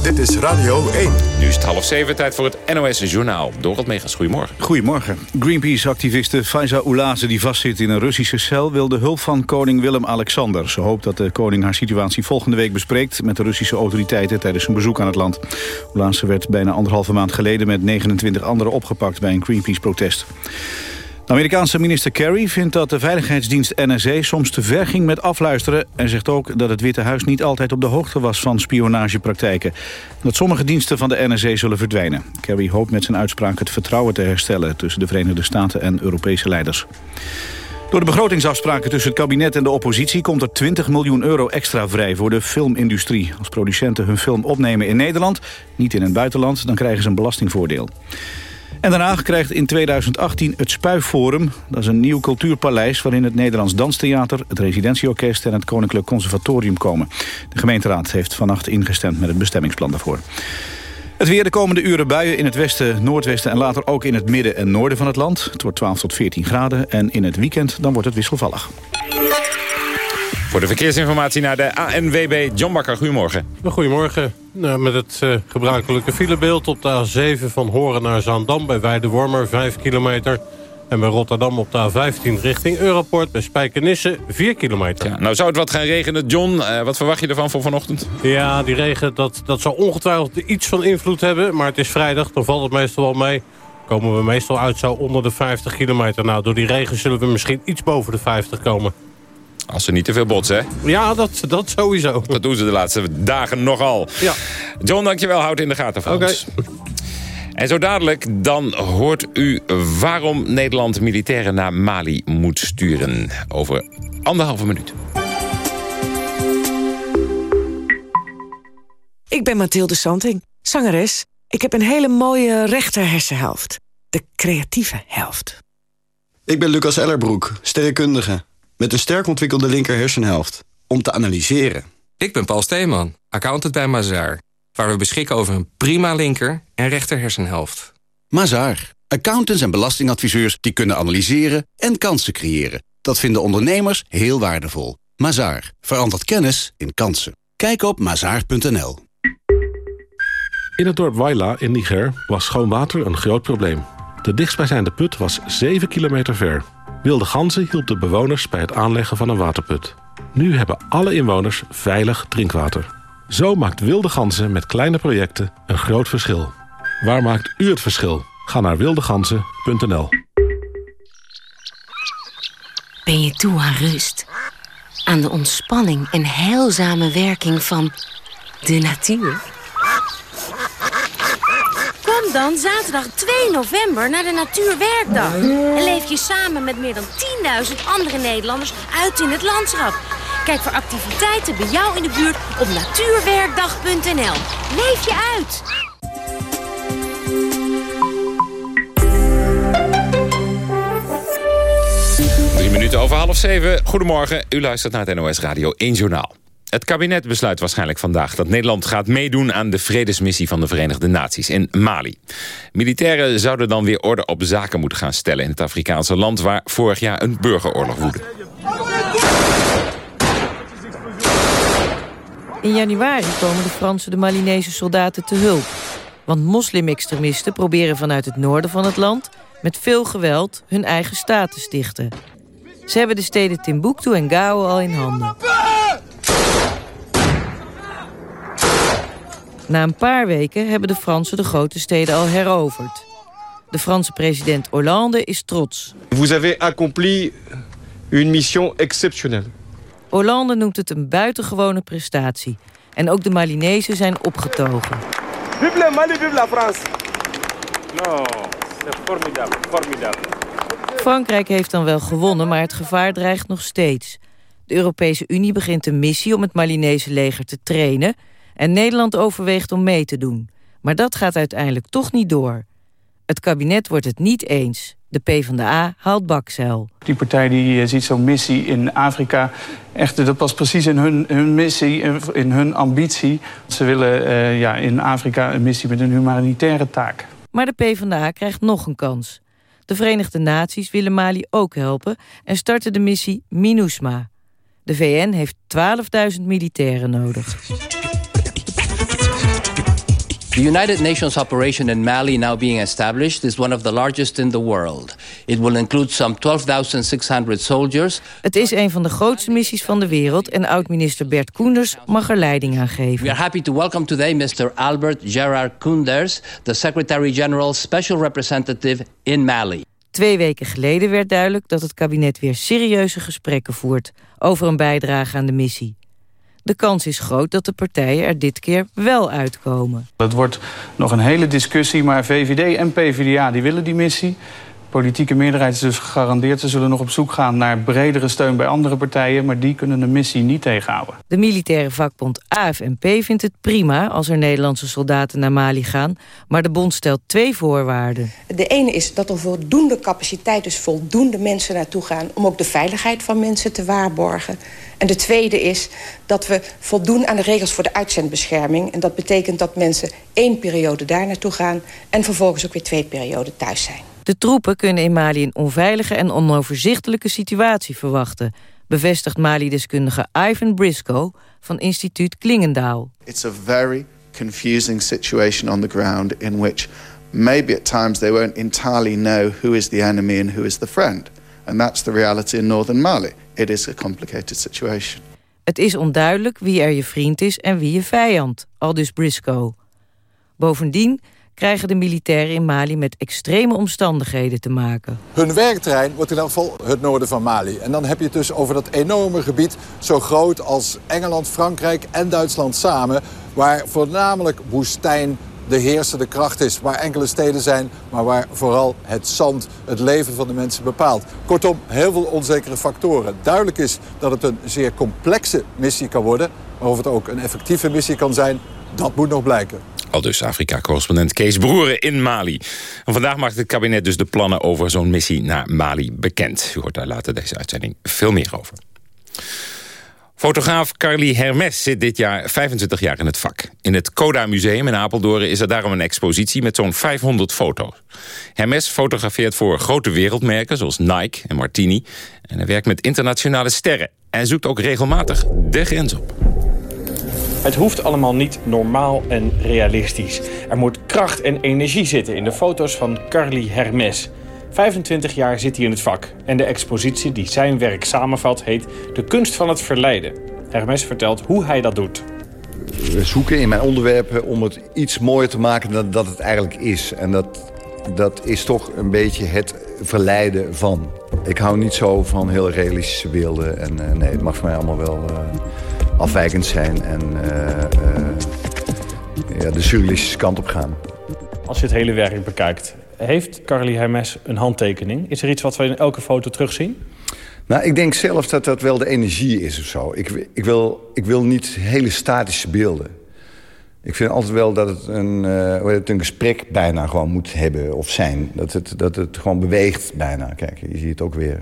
Dit is Radio 1. Nu is het half zeven, tijd voor het NOS Journaal. Dorot Megas, goedemorgen. Goedemorgen. Greenpeace-activiste Faiza Oulaze, die vastzit in een Russische cel... wil de hulp van koning Willem-Alexander. Ze hoopt dat de koning haar situatie volgende week bespreekt... met de Russische autoriteiten tijdens een bezoek aan het land. Oulaze werd bijna anderhalve maand geleden... met 29 anderen opgepakt bij een Greenpeace-protest. Amerikaanse minister Kerry vindt dat de veiligheidsdienst NSA soms te ver ging met afluisteren... en zegt ook dat het Witte Huis niet altijd op de hoogte was van spionagepraktijken. Dat sommige diensten van de NSA zullen verdwijnen. Kerry hoopt met zijn uitspraak het vertrouwen te herstellen... tussen de Verenigde Staten en Europese leiders. Door de begrotingsafspraken tussen het kabinet en de oppositie... komt er 20 miljoen euro extra vrij voor de filmindustrie. Als producenten hun film opnemen in Nederland, niet in het buitenland... dan krijgen ze een belastingvoordeel. En Den Haag krijgt in 2018 het Spuiforum. Dat is een nieuw cultuurpaleis waarin het Nederlands Danstheater... het Residentieorkest en het Koninklijk Conservatorium komen. De gemeenteraad heeft vannacht ingestemd met het bestemmingsplan daarvoor. Het weer de komende uren buien in het westen, noordwesten... en later ook in het midden en noorden van het land. Het wordt 12 tot 14 graden en in het weekend dan wordt het wisselvallig. Voor de verkeersinformatie naar de ANWB John Bakker. Goedemorgen. Goedemorgen. Nou, met het uh, gebruikelijke filebeeld op de A7 van Horen naar Zaandam... bij Weidewormer 5 kilometer. En bij Rotterdam op de A15 richting Europort bij Spijkenisse 4 kilometer. Ja, nou zou het wat gaan regenen. John, uh, wat verwacht je ervan voor vanochtend? Ja, die regen dat, dat zal ongetwijfeld iets van invloed hebben. Maar het is vrijdag, dan valt het meestal wel mee komen we meestal uit zo onder de 50 kilometer. Nou, door die regen zullen we misschien iets boven de 50 komen. Als ze niet te veel botsen, hè? Ja, dat, dat sowieso. Dat doen ze de laatste dagen nogal. Ja. John, dankjewel. Houd in de gaten voor ons. En zo dadelijk, dan hoort u waarom Nederland militairen naar Mali moet sturen. Over anderhalve minuut. Ik ben Mathilde Santing, zangeres. Ik heb een hele mooie rechter hersenhelft. De creatieve helft. Ik ben Lucas Ellerbroek, sterrenkundige. Met een sterk ontwikkelde linker hersenhelft. Om te analyseren. Ik ben Paul Steeman, accountant bij Mazaar. Waar we beschikken over een prima linker en rechter hersenhelft. Mazaar. Accountants en belastingadviseurs die kunnen analyseren en kansen creëren. Dat vinden ondernemers heel waardevol. Mazaar. Verandert kennis in kansen. Kijk op mazaar.nl. In het dorp Waila in Niger was schoon water een groot probleem. De dichtstbijzijnde put was 7 kilometer ver. Wilde ganzen hielp de bewoners bij het aanleggen van een waterput. Nu hebben alle inwoners veilig drinkwater. Zo maakt Wilde Ganzen met kleine projecten een groot verschil. Waar maakt u het verschil? Ga naar wildeganzen.nl Ben je toe aan rust? Aan de ontspanning en heilzame werking van de natuur? Dan zaterdag 2 november naar de Natuurwerkdag. En leef je samen met meer dan 10.000 andere Nederlanders uit in het landschap. Kijk voor activiteiten bij jou in de buurt op natuurwerkdag.nl. Leef je uit! Drie minuten over half zeven. Goedemorgen, u luistert naar het NOS Radio 1 Journaal. Het kabinet besluit waarschijnlijk vandaag dat Nederland gaat meedoen aan de vredesmissie van de Verenigde Naties in Mali. Militairen zouden dan weer orde op zaken moeten gaan stellen in het Afrikaanse land waar vorig jaar een burgeroorlog woedde. In januari komen de Fransen de Malinese soldaten te hulp. Want moslimextremisten proberen vanuit het noorden van het land... met veel geweld hun eigen staat te stichten. Ze hebben de steden Timbuktu en Gao al in handen. Na een paar weken hebben de Fransen de grote steden al heroverd. De Franse president Hollande is trots. Vous avez accompli une mission exceptionnelle. Hollande noemt het een buitengewone prestatie. En ook de Malinezen zijn opgetogen. Vive le Mali, vive la France! No, c'est formidable, formidable. Frankrijk heeft dan wel gewonnen, maar het gevaar dreigt nog steeds. De Europese Unie begint een missie om het Malinese leger te trainen... en Nederland overweegt om mee te doen. Maar dat gaat uiteindelijk toch niet door. Het kabinet wordt het niet eens. De PvdA haalt bakzeil. Die partij die eh, ziet zo'n missie in Afrika... echt, dat past precies in hun, hun missie, in hun ambitie. Ze willen uh, ja, in Afrika een missie met een humanitaire taak. Maar de PvdA krijgt nog een kans. De Verenigde Naties willen Mali ook helpen... en starten de missie MINUSMA. De VN heeft 12.000 militairen nodig. The United Nations operation in Mali now being established is one of the largest in the world. It will include some 12,600 soldiers. Het is een van de grootste missies van de wereld en oud-minister Bert Koenders mag er leiding aan geven. We are happy to welcome today Mr. Albert Gerard Koenders, the Secretary-General Special Representative in Mali. Twee weken geleden werd duidelijk dat het kabinet weer serieuze gesprekken voert over een bijdrage aan de missie. De kans is groot dat de partijen er dit keer wel uitkomen. Het wordt nog een hele discussie, maar VVD en PvdA die willen die missie. Politieke meerderheid is dus gegarandeerd. Ze zullen nog op zoek gaan naar bredere steun bij andere partijen... maar die kunnen de missie niet tegenhouden. De militaire vakbond AFNP vindt het prima als er Nederlandse soldaten naar Mali gaan... maar de bond stelt twee voorwaarden. De ene is dat er voldoende capaciteit, dus voldoende mensen naartoe gaan... om ook de veiligheid van mensen te waarborgen. En de tweede is dat we voldoen aan de regels voor de uitzendbescherming. En dat betekent dat mensen één periode daar naartoe gaan... en vervolgens ook weer twee perioden thuis zijn. De troepen kunnen in Mali een onveilige en onoverzichtelijke situatie verwachten... bevestigt Mali-deskundige Ivan Briscoe van instituut Klingendaal. It's a very confusing situation on the ground in which maybe at times they won't entirely know who is the enemy and who is the friend. And that's the reality in northern Mali. It is a complicated situation. Het is onduidelijk wie er je vriend is en wie je vijand, aldus Briscoe. Bovendien krijgen de militairen in Mali met extreme omstandigheden te maken. Hun werkterrein wordt in elk geval het noorden van Mali. En dan heb je het dus over dat enorme gebied... zo groot als Engeland, Frankrijk en Duitsland samen... waar voornamelijk woestijn de heersende kracht is. Waar enkele steden zijn, maar waar vooral het zand het leven van de mensen bepaalt. Kortom, heel veel onzekere factoren. Duidelijk is dat het een zeer complexe missie kan worden. Maar of het ook een effectieve missie kan zijn, dat moet nog blijken. Al dus Afrika-correspondent Kees Broeren in Mali. En vandaag maakt het kabinet dus de plannen over zo'n missie naar Mali bekend. U hoort daar later deze uitzending veel meer over. Fotograaf Carly Hermes zit dit jaar 25 jaar in het vak. In het Coda Museum in Apeldoorn is er daarom een expositie met zo'n 500 foto's. Hermes fotografeert voor grote wereldmerken zoals Nike en Martini. En hij werkt met internationale sterren. En zoekt ook regelmatig de grens op. Het hoeft allemaal niet normaal en realistisch. Er moet kracht en energie zitten in de foto's van Carly Hermes. 25 jaar zit hij in het vak. En de expositie die zijn werk samenvat heet De kunst van het verleiden. Hermes vertelt hoe hij dat doet. We zoeken in mijn onderwerpen om het iets mooier te maken dan dat het eigenlijk is. En dat, dat is toch een beetje het verleiden van. Ik hou niet zo van heel realistische beelden. En uh, nee, het mag voor mij allemaal wel uh, afwijkend zijn. En uh, ja, de surrealistische kant op gaan. Als je het hele werk bekijkt, heeft Carly Hermes een handtekening? Is er iets wat we in elke foto terugzien? Nou, ik denk zelf dat dat wel de energie is of zo. Ik, ik, wil, ik wil niet hele statische beelden. Ik vind altijd wel dat het een, uh, het een gesprek bijna gewoon moet hebben of zijn. Dat het, dat het gewoon beweegt bijna. Kijk, je ziet het ook weer.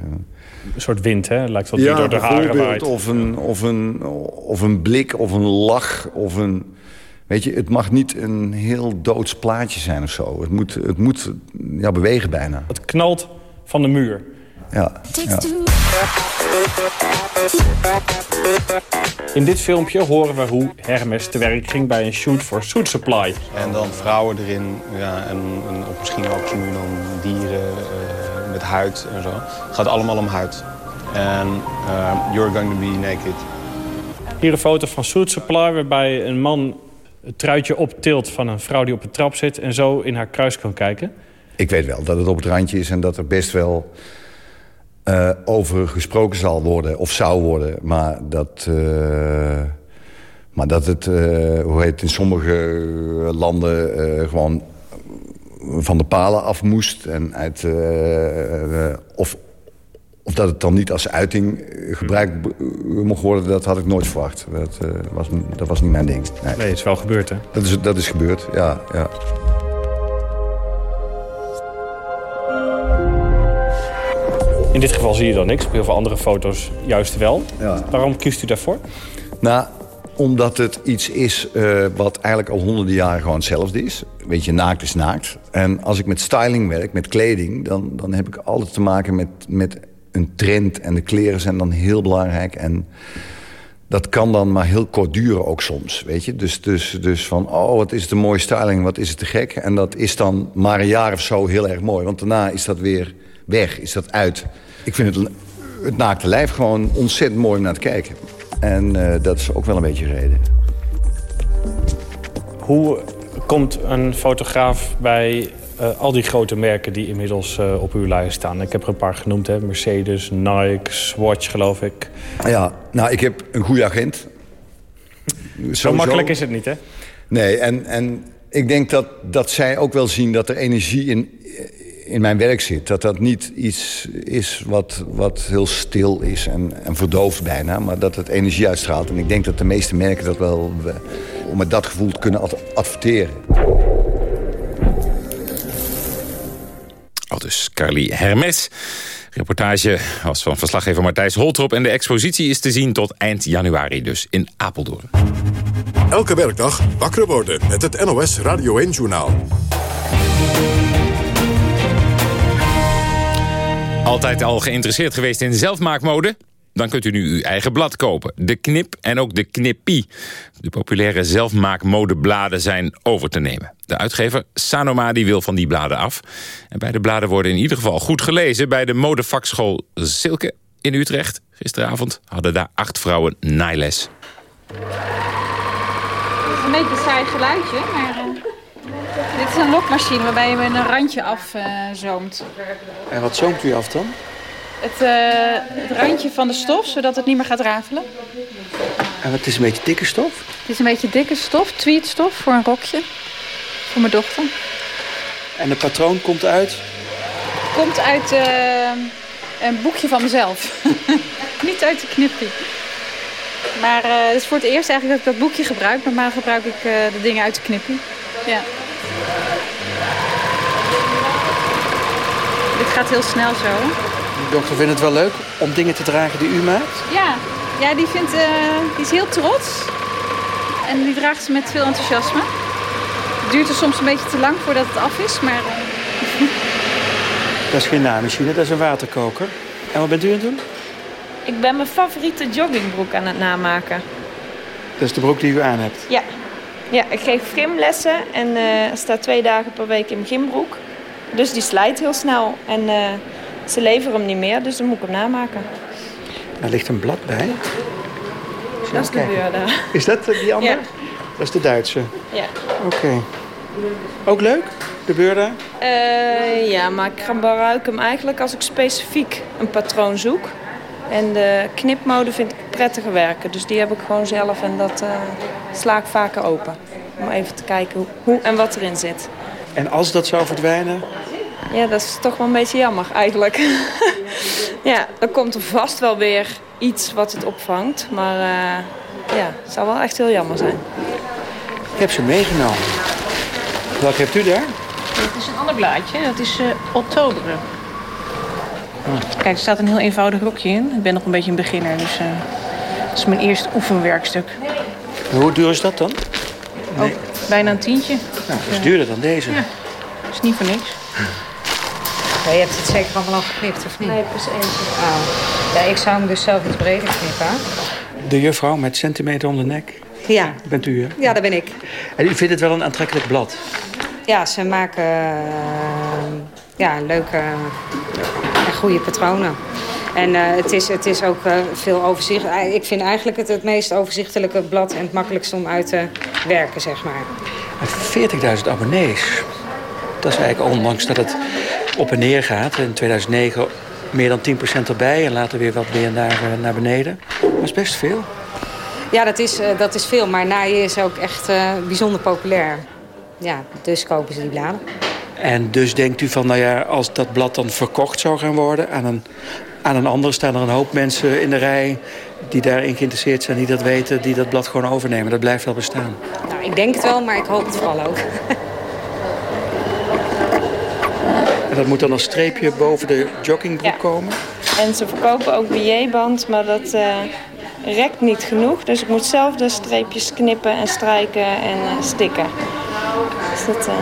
Een soort wind, hè? Lijkt wel ja, door de haren waait. Of een, of, een, of een blik, of een lach, of een... Weet je, het mag niet een heel doods plaatje zijn of zo. Het moet, het moet ja, bewegen bijna. Het knalt van de muur. Ja, ja. In dit filmpje horen we hoe Hermes te werk ging bij een shoot voor Suit Supply. En dan vrouwen erin, ja, en, en of misschien ook nu dan dieren uh, met huid en zo. Het gaat allemaal om huid. En uh, you're going to be naked. Hier een foto van Suit Supply waarbij een man het truitje optilt van een vrouw die op de trap zit... en zo in haar kruis kan kijken? Ik weet wel dat het op het randje is en dat er best wel uh, over gesproken zal worden of zou worden. Maar dat, uh, maar dat het, uh, hoe heet het, in sommige landen gewoon van de palen af moest. En uit, of, of dat het dan niet als uiting gebruikt mocht worden, dat had ik nooit verwacht. Dat, was, dat was niet mijn ding. Nee. nee, het is wel gebeurd, hè? Dat is, dat is gebeurd, ja. ja. In dit geval zie je dan niks, op heel veel andere foto's juist wel. Ja. Waarom kiest u daarvoor? Nou, omdat het iets is uh, wat eigenlijk al honderden jaren gewoon hetzelfde is. Weet je, naakt is naakt. En als ik met styling werk, met kleding... dan, dan heb ik altijd te maken met, met een trend. En de kleren zijn dan heel belangrijk. En dat kan dan maar heel kort duren ook soms, weet je. Dus, dus, dus van, oh, wat is het een mooie styling, wat is het te gek. En dat is dan maar een jaar of zo heel erg mooi. Want daarna is dat weer weg, is dat uit. Ik vind het, het naakte lijf gewoon ontzettend mooi om naar te kijken. En uh, dat is ook wel een beetje reden. Hoe komt een fotograaf bij uh, al die grote merken die inmiddels uh, op uw lijst staan? Ik heb er een paar genoemd, hè? Mercedes, Nike, Swatch, geloof ik. Ja, nou, ik heb een goede agent. Zo makkelijk is het niet, hè? Nee, en, en ik denk dat, dat zij ook wel zien dat er energie in, in mijn werk zit. Dat dat niet iets is wat, wat heel stil is en, en verdooft bijna. Maar dat het energie uitstraalt. En ik denk dat de meeste merken dat wel... om met dat gevoel te kunnen adverteren. Al dus Carly Hermes. Reportage was van verslaggever Martijs Holtrop... en de expositie is te zien tot eind januari, dus in Apeldoorn. Elke werkdag wakker worden met het NOS Radio 1-journaal. Altijd al geïnteresseerd geweest in zelfmaakmode? Dan kunt u nu uw eigen blad kopen. De Knip en ook de Knippie. De populaire zelfmaakmodebladen zijn over te nemen. De uitgever Sanoma die wil van die bladen af. En beide bladen worden in ieder geval goed gelezen... bij de modevakschool Silke in Utrecht. Gisteravond hadden daar acht vrouwen naailes. Het is een beetje saai geluidje, maar... Dit is een lokmachine waarbij je met een randje afzoomt. En wat zoomt u af dan? het, uh, het randje van de stof, zodat het niet meer gaat rafelen. En het is een beetje dikke stof? Het is een beetje dikke stof, tweetstof voor een rokje. Voor mijn dochter. En het patroon komt uit? Komt uit uh, een boekje van mezelf. niet uit de knippie. Maar uh, het is voor het eerst eigenlijk dat ik dat boekje gebruik. Normaal gebruik ik de dingen uit de knippie. Ja. Dit gaat heel snel zo. De dokter vindt het wel leuk om dingen te dragen die u maakt? Ja, ja die, vindt, uh, die is heel trots. En die draagt ze met veel enthousiasme. Het duurt er soms een beetje te lang voordat het af is, maar... Uh... Dat is geen naaimachine, dat is een waterkoker. En wat bent u aan het doen? Ik ben mijn favoriete joggingbroek aan het namaken. Dat is de broek die u aan hebt? Ja. Ja, ik geef gymlessen en uh, sta twee dagen per week in mijn gymbroek. Dus die slijt heel snel. En ze leveren hem niet meer, dus dan moet ik hem namaken. Daar ligt een blad bij. Dat is de beurder. Is dat die andere? Ja. Dat is de Duitse? Ja. Oké. Ook leuk, de beurder? Uh, ja, maar ik gebruik hem eigenlijk als ik specifiek een patroon zoek. En de knipmode vind ik prettiger werken. Dus die heb ik gewoon zelf en dat uh, sla ik vaker open. Om even te kijken hoe en wat erin zit. En als dat zou verdwijnen, ja, dat is toch wel een beetje jammer eigenlijk. ja, dan komt er vast wel weer iets wat het opvangt. Maar uh, ja, het zou wel echt heel jammer zijn. Ik heb ze meegenomen. Welke hebt u daar? Het is een ander blaadje. Dat is uh, oktober. Kijk, er staat een heel eenvoudig rokje in. Ik ben nog een beetje een beginner, dus uh, dat is mijn eerste oefenwerkstuk. Hoe duur is dat dan? Nee. Oh, bijna een tientje. Nou, dat is duurder dan deze. Ja, dat is niet voor niks. Ja, je hebt het zeker allemaal al geknipt, of niet? Nee, pas eentje. Oh. Ja, ik zou hem dus zelf iets breder knippen. De juffrouw met centimeter om de nek? Ja. Bent u, hè? Ja, dat ben ik. En u vindt het wel een aantrekkelijk blad? Ja, ze maken uh, ja, leuke en goede patronen. En uh, het, is, het is ook uh, veel overzicht. Ik vind eigenlijk het het meest overzichtelijke blad en het makkelijkste om uit te werken, zeg maar. 40.000 abonnees. Dat is eigenlijk ondanks dat het op en neer gaat. In 2009 meer dan 10% erbij en later weer wat meer naar, naar beneden. Dat is best veel. Ja, dat is, uh, dat is veel. Maar naaien is ook echt uh, bijzonder populair. Ja, dus kopen ze die bladen. En dus denkt u van, nou ja, als dat blad dan verkocht zou gaan worden... aan een, aan een ander staan er een hoop mensen in de rij... die daarin geïnteresseerd zijn, die dat weten... die dat blad gewoon overnemen. Dat blijft wel bestaan. Nou, ik denk het wel, maar ik hoop het vooral ook. En dat moet dan als streepje boven de joggingbroek ja. komen? En ze verkopen ook BJ-band, maar dat uh, rekt niet genoeg. Dus ik moet zelf de streepjes knippen en strijken en uh, stikken. Dus dat, uh,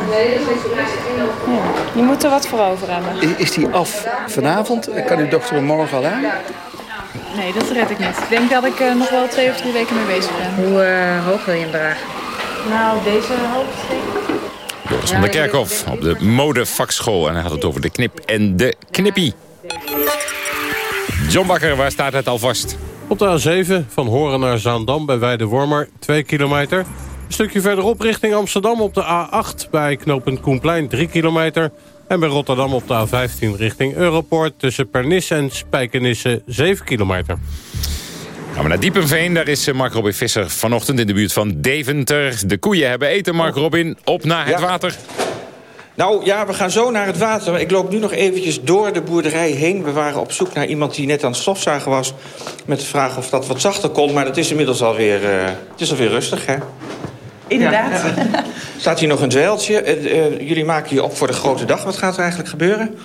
ja. Je moet er wat voor over hebben. Is, die af vanavond? Kan uw dochter hem morgen al aan? Nee, dat red ik niet. Ik denk dat ik uh, nog wel twee of drie weken mee bezig ben. Hoe uh, hoog wil je hem dragen? Nou, deze hoogte. Joris van der Kerkhof op de modevakschool. En hij had het over de knip en de knippie. John Bakker, waar staat het alvast? Op de A7 van Horen naar Zaandam bij Weidewormer, 2 kilometer. Een stukje verderop richting Amsterdam op de A8 bij knooppunt Koenplein, 3 kilometer. En bij Rotterdam op de A15 richting Europoort tussen Pernisse en Spijkenisse, 7 kilometer. Gaan we naar Diepenveen, daar is Mark Robin Visser vanochtend in de buurt van Deventer. De koeien hebben eten, Mark Robin, op naar het Ja. water. Nou ja, we gaan zo naar het water. Ik loop nu nog eventjes door de boerderij heen. We waren op zoek naar iemand die net aan het stofzuigen was... met de vraag of dat wat zachter kon. Maar dat is inmiddels alweer, eh het is alweer rustig, hè? Inderdaad. Staat hier nog een dweiltje. Eh, eh, jullie maken je op voor de grote dag. Wat gaat er eigenlijk gebeuren?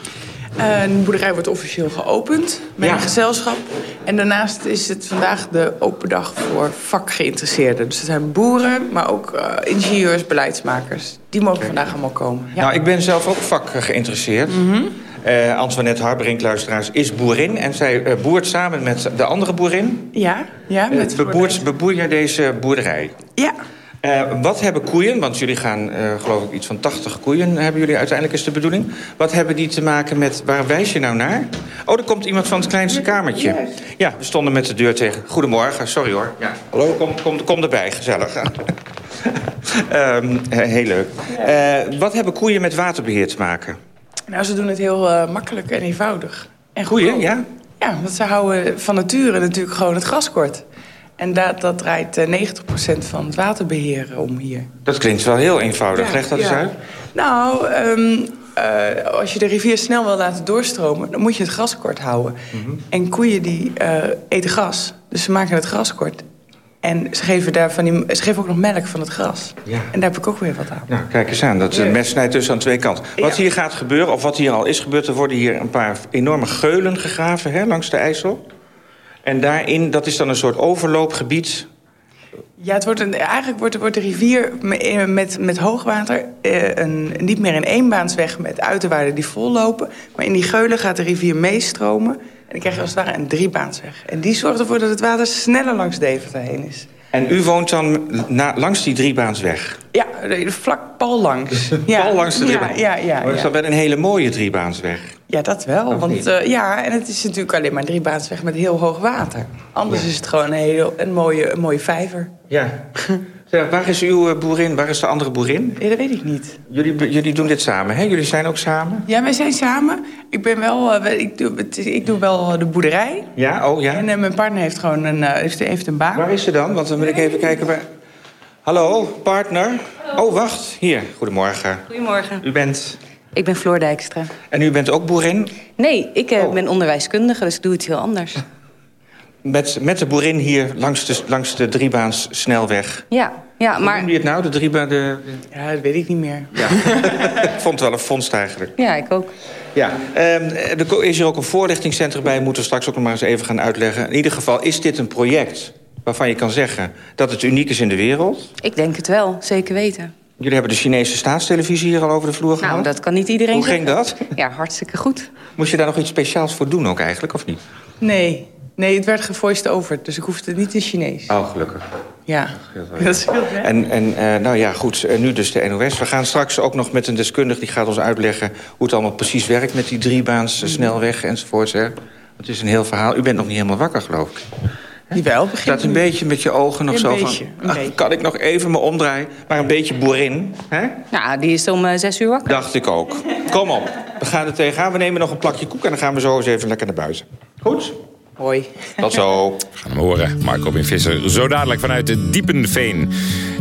Eh, de boerderij wordt officieel geopend met Ja. een gezelschap. En daarnaast is het vandaag de open dag voor vakgeïnteresseerden. Dus er zijn boeren, maar ook eh, ingenieurs, beleidsmakers. Die mogen vandaag allemaal komen. Ja. Nou, ik ben zelf ook vak geïnteresseerd. Mhm. Eh, Antoinette Harberink, luisteraars, is boerin. En zij boert samen met de andere boerin. Ja, ja. Met beboert, beboer jij deze boerderij? Ja. Eh, wat hebben koeien, want jullie gaan eh, geloof ik iets van 80 koeien... hebben jullie uiteindelijk is de bedoeling. Wat hebben die te maken met, waar wijs je nou naar? Oh, er komt iemand van het kleinste kamertje. Ja, we stonden met de deur tegen. Goedemorgen, sorry hoor. Ja. Hallo? Kom, kom, kom erbij, gezellig. Ehm, heel leuk. Eh, wat hebben koeien met waterbeheer te maken? Nou, ze doen het heel makkelijk en eenvoudig. En Koeien, ja? Ja, want ze houden van nature natuurlijk gewoon het gras kort. En dat, dat draait eh, 90% van het waterbeheer om hier. Dat klinkt wel heel eenvoudig. Ja, Leg dat eens ja. uit. Nou, ehm, eh, als je de rivier snel wil laten doorstromen... dan moet je het gras kort houden. Mhm. En koeien die eh, eten gras. Dus ze maken het gras kort. En ze geven, daar van die, ze geven ook nog melk van het gras. Ja. En daar heb ik ook weer wat aan. Nou, kijk eens aan. Dat Ja. het mes snijdt dus aan twee kanten. Wat hier gaat gebeuren, of wat hier al is gebeurd... er worden hier een paar enorme geulen gegraven hè, langs de IJssel. En daarin, dat is dan een soort overloopgebied... Ja, het wordt een, eigenlijk wordt, wordt de rivier me- met, met hoogwater eh, een, niet meer een eenbaansweg met uiterwaarden die vollopen. Maar in die geulen gaat de rivier meestromen. En dan krijg je als het ware een driebaansweg. En die zorgt ervoor dat het water sneller langs Deventer heen is. En u woont dan na, langs die driebaansweg? Ja, vlak pal langs. Ja. Pal langs de ja, driebaan. ja, ja, Maar dat is ja. dan wel een hele mooie driebaansweg. Ja, dat wel. Of Want eh, ja, en het is natuurlijk alleen maar een driebaansweg met heel hoog water. Anders is het gewoon een, heel, een, mooie, een mooie vijver. Ja. Zeg, waar is uw eh, boerin? Waar is de andere boerin? Ja, dat weet ik niet. Jullie, jullie doen dit samen, hè? Jullie zijn ook samen? Ja, wij zijn samen. Ik ben wel, eh, ik, doe, ik doe wel de boerderij. Ja, oh ja. En mijn partner heeft gewoon een, eh, heeft, heeft een baan. Waar is ze dan? Want dan wil ik even kijken bij... Hallo, partner. Oh, wacht. Hier, goedemorgen. Goedemorgen. U bent... Ik ben Floor Dijkstra. En u bent ook boerin? Nee, ik eh, ben onderwijskundige, dus ik doe het heel anders. Met, met de boerin hier langs de, langs de driebaans snelweg. Ja, ja Hoe maar noem je het nou? De driebaan... De... Ja, dat weet ik niet meer. Ja. ik vond het wel een vondst eigenlijk. ja, ik ook. Ja, ehm, er is hier ook een voorlichtingscentrum bij. Moeten we straks ook nog maar eens even gaan uitleggen. In ieder geval is dit een project waarvan je kan zeggen... dat het uniek is in de wereld. Ik denk het wel, zeker weten. Jullie hebben de Chinese staatstelevisie hier al over de vloer gehad. Nou, dat kan niet iedereen Hoe zeggen. ging dat? Ja, hartstikke goed. Moest je daar nog iets speciaals voor doen ook eigenlijk, of niet? Nee, nee het werd gevoiced over, dus ik hoefde het niet in Chinees. Oh, gelukkig. Ja, dat scheelt, hè? En, en eh, nou ja, goed, en nu dus de NOS. We gaan straks ook nog met een deskundige... die gaat ons uitleggen hoe het allemaal precies werkt... met die driebaans, eh, snelweg enzovoorts. Hè. Het is een heel verhaal. U bent nog niet helemaal wakker, geloof ik. Jawel, begin Staat een beetje met je ogen nog Een zo beetje, van... "Ach, beetje." kan ik nog even me omdraaien? Maar een beetje boerin, hè? Nou, die is om eh, zes uur wakker. Dacht ik ook. Kom op, we gaan er tegenaan. We nemen nog een plakje koek en dan gaan we zo eens even lekker naar buiten. Goed? Hoi. Tot zo. We gaan hem horen. Mark Robin Visser, zo dadelijk vanuit de Diepenveen.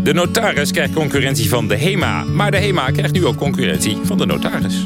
De notaris krijgt concurrentie van de HEMA. Maar de HEMA krijgt nu ook concurrentie van de notaris.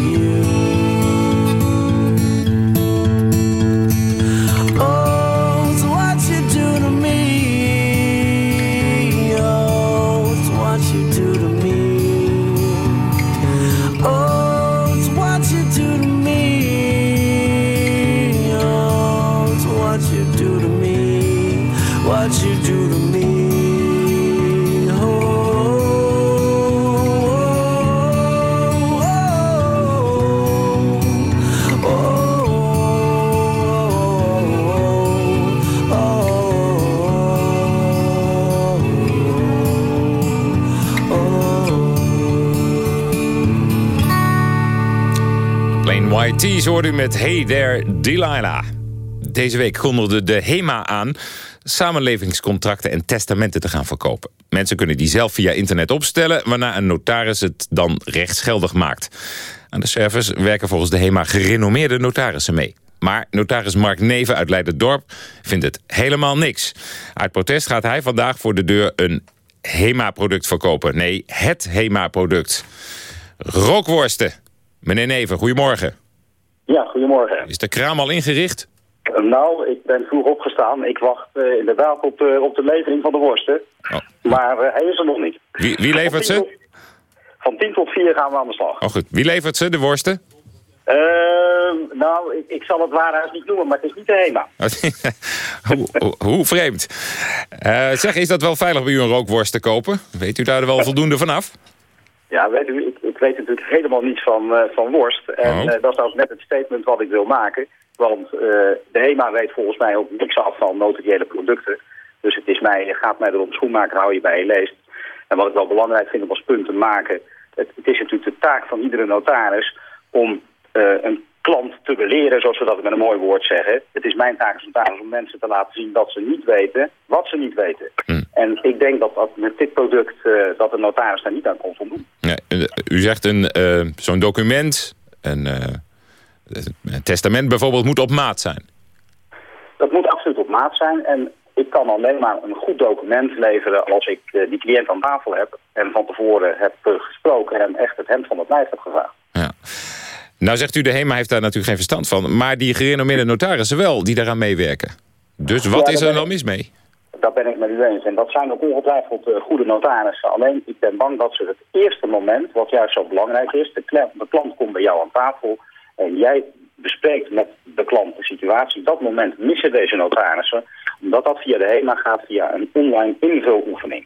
Tees hoort u met Hey There Delilah. Deze week kondigde de HEMA aan samenlevingscontracten en testamenten te gaan verkopen. Mensen kunnen die zelf via internet opstellen... waarna een notaris het dan rechtsgeldig maakt. Aan de service werken volgens de HEMA gerenommeerde notarissen mee. Maar notaris Mark Neven uit Leiderdorp vindt het helemaal niks. Uit protest gaat hij vandaag voor de deur een HEMA-product verkopen. Nee, het HEMA-product. Rookworsten. Meneer Neven, goedemorgen. Ja, goedemorgen. Is de kraam al ingericht? Nou, ik ben vroeg opgestaan. Ik wacht eh, inderdaad op de, op de levering van de worsten. Maar eh, hij is er nog niet. Wie, wie levert ze? tot- Van 10 tot 4 gaan we aan de slag. Oh goed, wie levert ze, de worsten? Ehm, nou, ik, ik zal het warenhuis niet noemen, maar het is niet de HEMA. hoe, hoe, hoe vreemd. Eh, zeg, is dat wel veilig bij u een rookworst te kopen? Weet u daar wel voldoende vanaf? Ja, weet u, ik weet natuurlijk helemaal niets van, eh, van worst. En Oh. eh, dat is nou net het statement wat ik wil maken. Want eh, de HEMA weet volgens mij ook niks af van notariële producten. Dus het is mij, gaat mij er op de schoenmaker, hou je bij je leest. En wat ik wel belangrijk vind om als punt te maken... Het, het is natuurlijk de taak van iedere notaris om een klant te beleren, zoals we dat met een mooi woord zeggen. Het is mijn taak als notaris om mensen te laten zien dat ze niet weten wat ze niet weten. En ik denk dat, dat met dit product eh, dat de notaris daar niet aan kon voldoen. Ja, eh, u zegt een eh, zo'n document, een, een testament bijvoorbeeld, moet op maat zijn. Dat moet absoluut op maat zijn. En ik kan alleen maar een goed document leveren als ik die cliënt aan tafel heb... en van tevoren heb gesproken en echt het hemd van het lijf heb gevraagd. Nou zegt u, de HEMA heeft daar natuurlijk geen verstand van... maar die gerenommeerde notarissen wel, die daaraan meewerken. Dus wat Ja, is er dan mis mee? Daar ben ik met u eens. En dat zijn ook ongetwijfeld eh, goede notarissen. Alleen ik ben bang dat ze het eerste moment, wat juist zo belangrijk is... De, kla- de klant komt bij jou aan tafel en jij bespreekt met de klant de situatie. Dat moment missen deze notarissen, omdat dat via de HEMA gaat via een online invuloefening.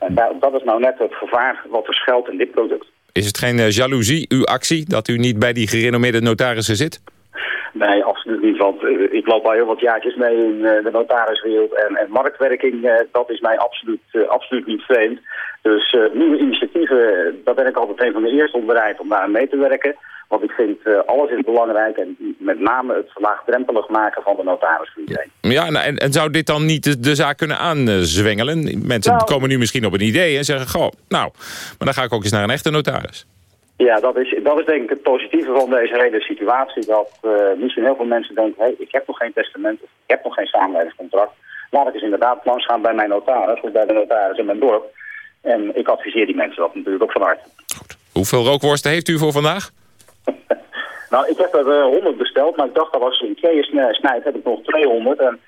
En daar- dat is nou net het gevaar wat er schuilt in dit product. Is het geen eh, jaloezie, uw actie, dat u niet bij die gerenommeerde notarissen zit? Nee, absoluut niet. Want ik loop al heel wat jaartjes mee in eh, de notariswereld. En, en marktwerking, eh, dat is mij absoluut, eh, absoluut niet vreemd. Dus nieuwe initiatieven, daar ben ik altijd een van de eerste op bereid om daar aan mee te werken. Want ik vind alles is belangrijk. En met name het laagdrempelig maken van de notaris voor iedereen. Ja, nou, en, en zou dit dan niet de, de zaak kunnen aanzwengelen? Mensen Nou- komen nu misschien op een idee en zeggen... goh, nou, maar dan ga ik ook eens naar een echte notaris. Ja, dat is, dat is denk ik het positieve van deze hele situatie. Dat eh, misschien heel veel mensen denken, hey, ik heb nog geen testament, of ik heb nog geen samenlevingscontract. Laat ik eens inderdaad langs gaan bij mijn notaris, of bij de notaris in mijn dorp. En ik adviseer die mensen dat natuurlijk ook van harte. Hoeveel rookworsten heeft u voor vandaag? Nou, ik heb er eh, 100 besteld, maar ik dacht dat als je in tweeën sn- snijdt, heb ik nog 200. En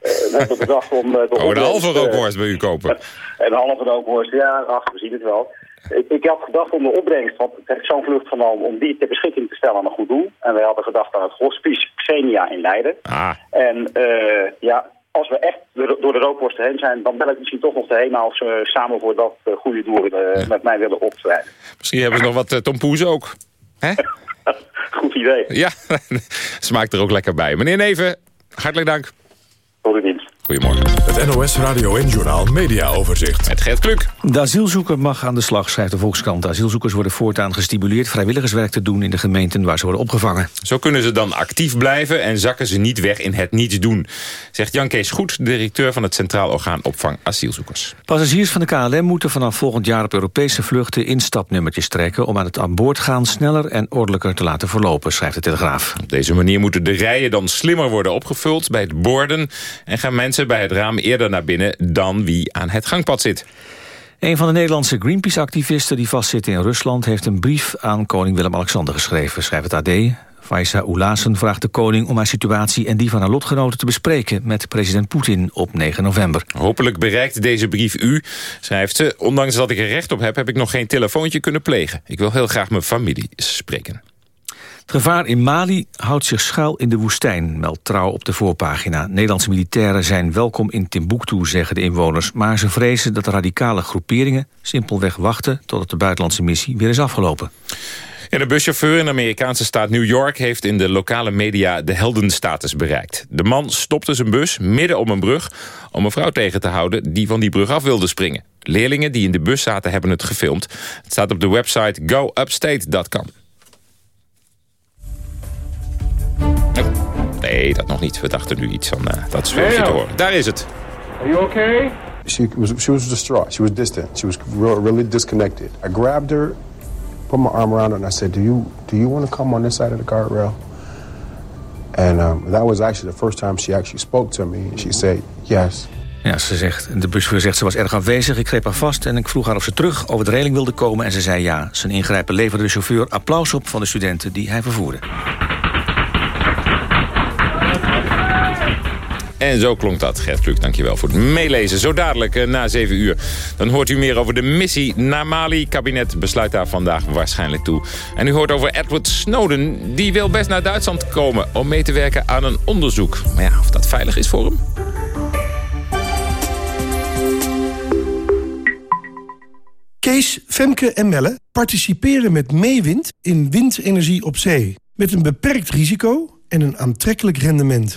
eh, we hebben bedacht om... de Oh, een halve rookworst bij u kopen. En een halve rookworst, ja, ach, we zien het wel. Ik, ik had gedacht om de opbrengst, heeft zo'n vlucht genomen, om die ter beschikking te stellen aan een goed doel. En wij hadden gedacht aan het hospice Xenia in Leiden. Ah. En eh, ja, als we echt door de rookworsten heen zijn, dan bel ik misschien toch nog de HEMA of ze samen voor dat eh, goede doel eh, met mij willen optreden. Misschien hebben ze nog wat uh, tompoes ook. Hè? Goed idee. Ja, smaakt er ook lekker bij. Meneer Neven, hartelijk dank. Tot. Goedemorgen. Het NOS Radio en Journaal Media Overzicht. Met Gert Kluk. De asielzoeker mag aan de slag, schrijft de Volkskrant. Asielzoekers worden voortaan gestimuleerd vrijwilligerswerk te doen... in de gemeenten waar ze worden opgevangen. Zo kunnen ze dan actief blijven en zakken ze niet weg in het niets doen. Zegt Jan Kees Goed, directeur van het Centraal Orgaan Opvang Asielzoekers. Passagiers van de KLM moeten vanaf volgend jaar op Europese vluchten instapnummertjes trekken... om aan het aan boord gaan sneller en ordelijker te laten verlopen, schrijft de Telegraaf. Op deze manier moeten de rijen dan slimmer worden opgevuld bij het borden... en gaan mensen bij het raam eerder naar binnen dan wie aan het gangpad zit. Een van de Nederlandse Greenpeace-activisten die vastzitten in Rusland... heeft een brief aan koning Willem-Alexander geschreven, schrijft het AD. Faisa Oelassen vraagt de koning om haar situatie en die van haar lotgenoten te bespreken met president Poetin op 9 november. Hopelijk bereikt deze brief u, schrijft ze. Ondanks dat ik er recht op heb, heb ik nog geen telefoontje kunnen plegen. Ik wil heel graag mijn familie spreken. Gevaar in Mali houdt zich schuil in de woestijn, meldt Trouw op de voorpagina. Nederlandse militairen zijn welkom in Timbuktu, zeggen de inwoners. Maar ze vrezen dat de radicale groeperingen simpelweg wachten... totdat de buitenlandse missie weer is afgelopen. Ja, de buschauffeur in de Amerikaanse staat New York... heeft in de lokale media de heldenstatus bereikt. De man stopte zijn bus midden op een brug... om een vrouw tegen te houden die van die brug af wilde springen. Leerlingen die in de bus zaten hebben het gefilmd. Het staat op de website goupstate.com. Nee, dat nog niet. We dachten nu iets van uh, dat te horen. Daar is het. Are you okay? She was, she was distraught. She was distant. She was really disconnected. I grabbed her, put my arm around her, and I said, "Do you do you want to come on this side of the guardrail?" And um, that was actually the first time she actually spoke to me. She said, "Yes." Ja, ze zegt, de buschauffeur zegt ze was erg afwezig. Ik greep haar vast en ik vroeg haar of ze terug over de reling wilde komen. En ze zei ja. Zijn ingrijpen leverde de chauffeur applaus op van de studenten die hij vervoerde. En zo klonk dat. Gert Kluk, dankjewel voor het meelezen. Zo dadelijk eh, na 7 uur. Dan hoort u meer over de missie naar Mali. Kabinet besluit daar vandaag waarschijnlijk toe. En u hoort over Edward Snowden. Die wil best naar Duitsland komen om mee te werken aan een onderzoek. Maar ja, of dat veilig is voor hem? Kees, Femke en Melle participeren met Meewind in windenergie op zee. Met een beperkt risico en een aantrekkelijk rendement.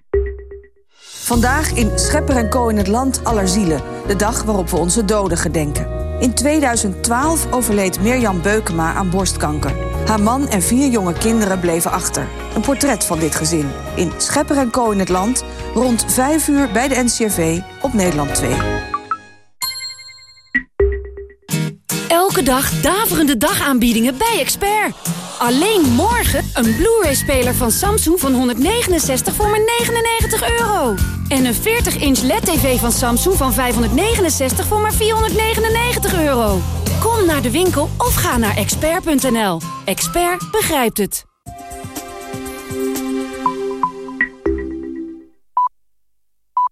Vandaag in Schepper en Co in het land aller zielen. De dag waarop we onze doden gedenken. In 2012 overleed Mirjam Beukema aan borstkanker. Haar man en vier jonge kinderen bleven achter. Een portret van dit gezin. In Schepper en Co in het land. Rond 5 uur bij de NCRV op Nederland 2. Elke dag daverende dagaanbiedingen bij Expert. Alleen morgen een Blu-ray-speler van Samsung van 169 voor maar 99 euro. En een 40-inch LED-tv van Samsung van 569 voor maar 499 euro. Kom naar de winkel of ga naar expert.nl. Expert begrijpt het.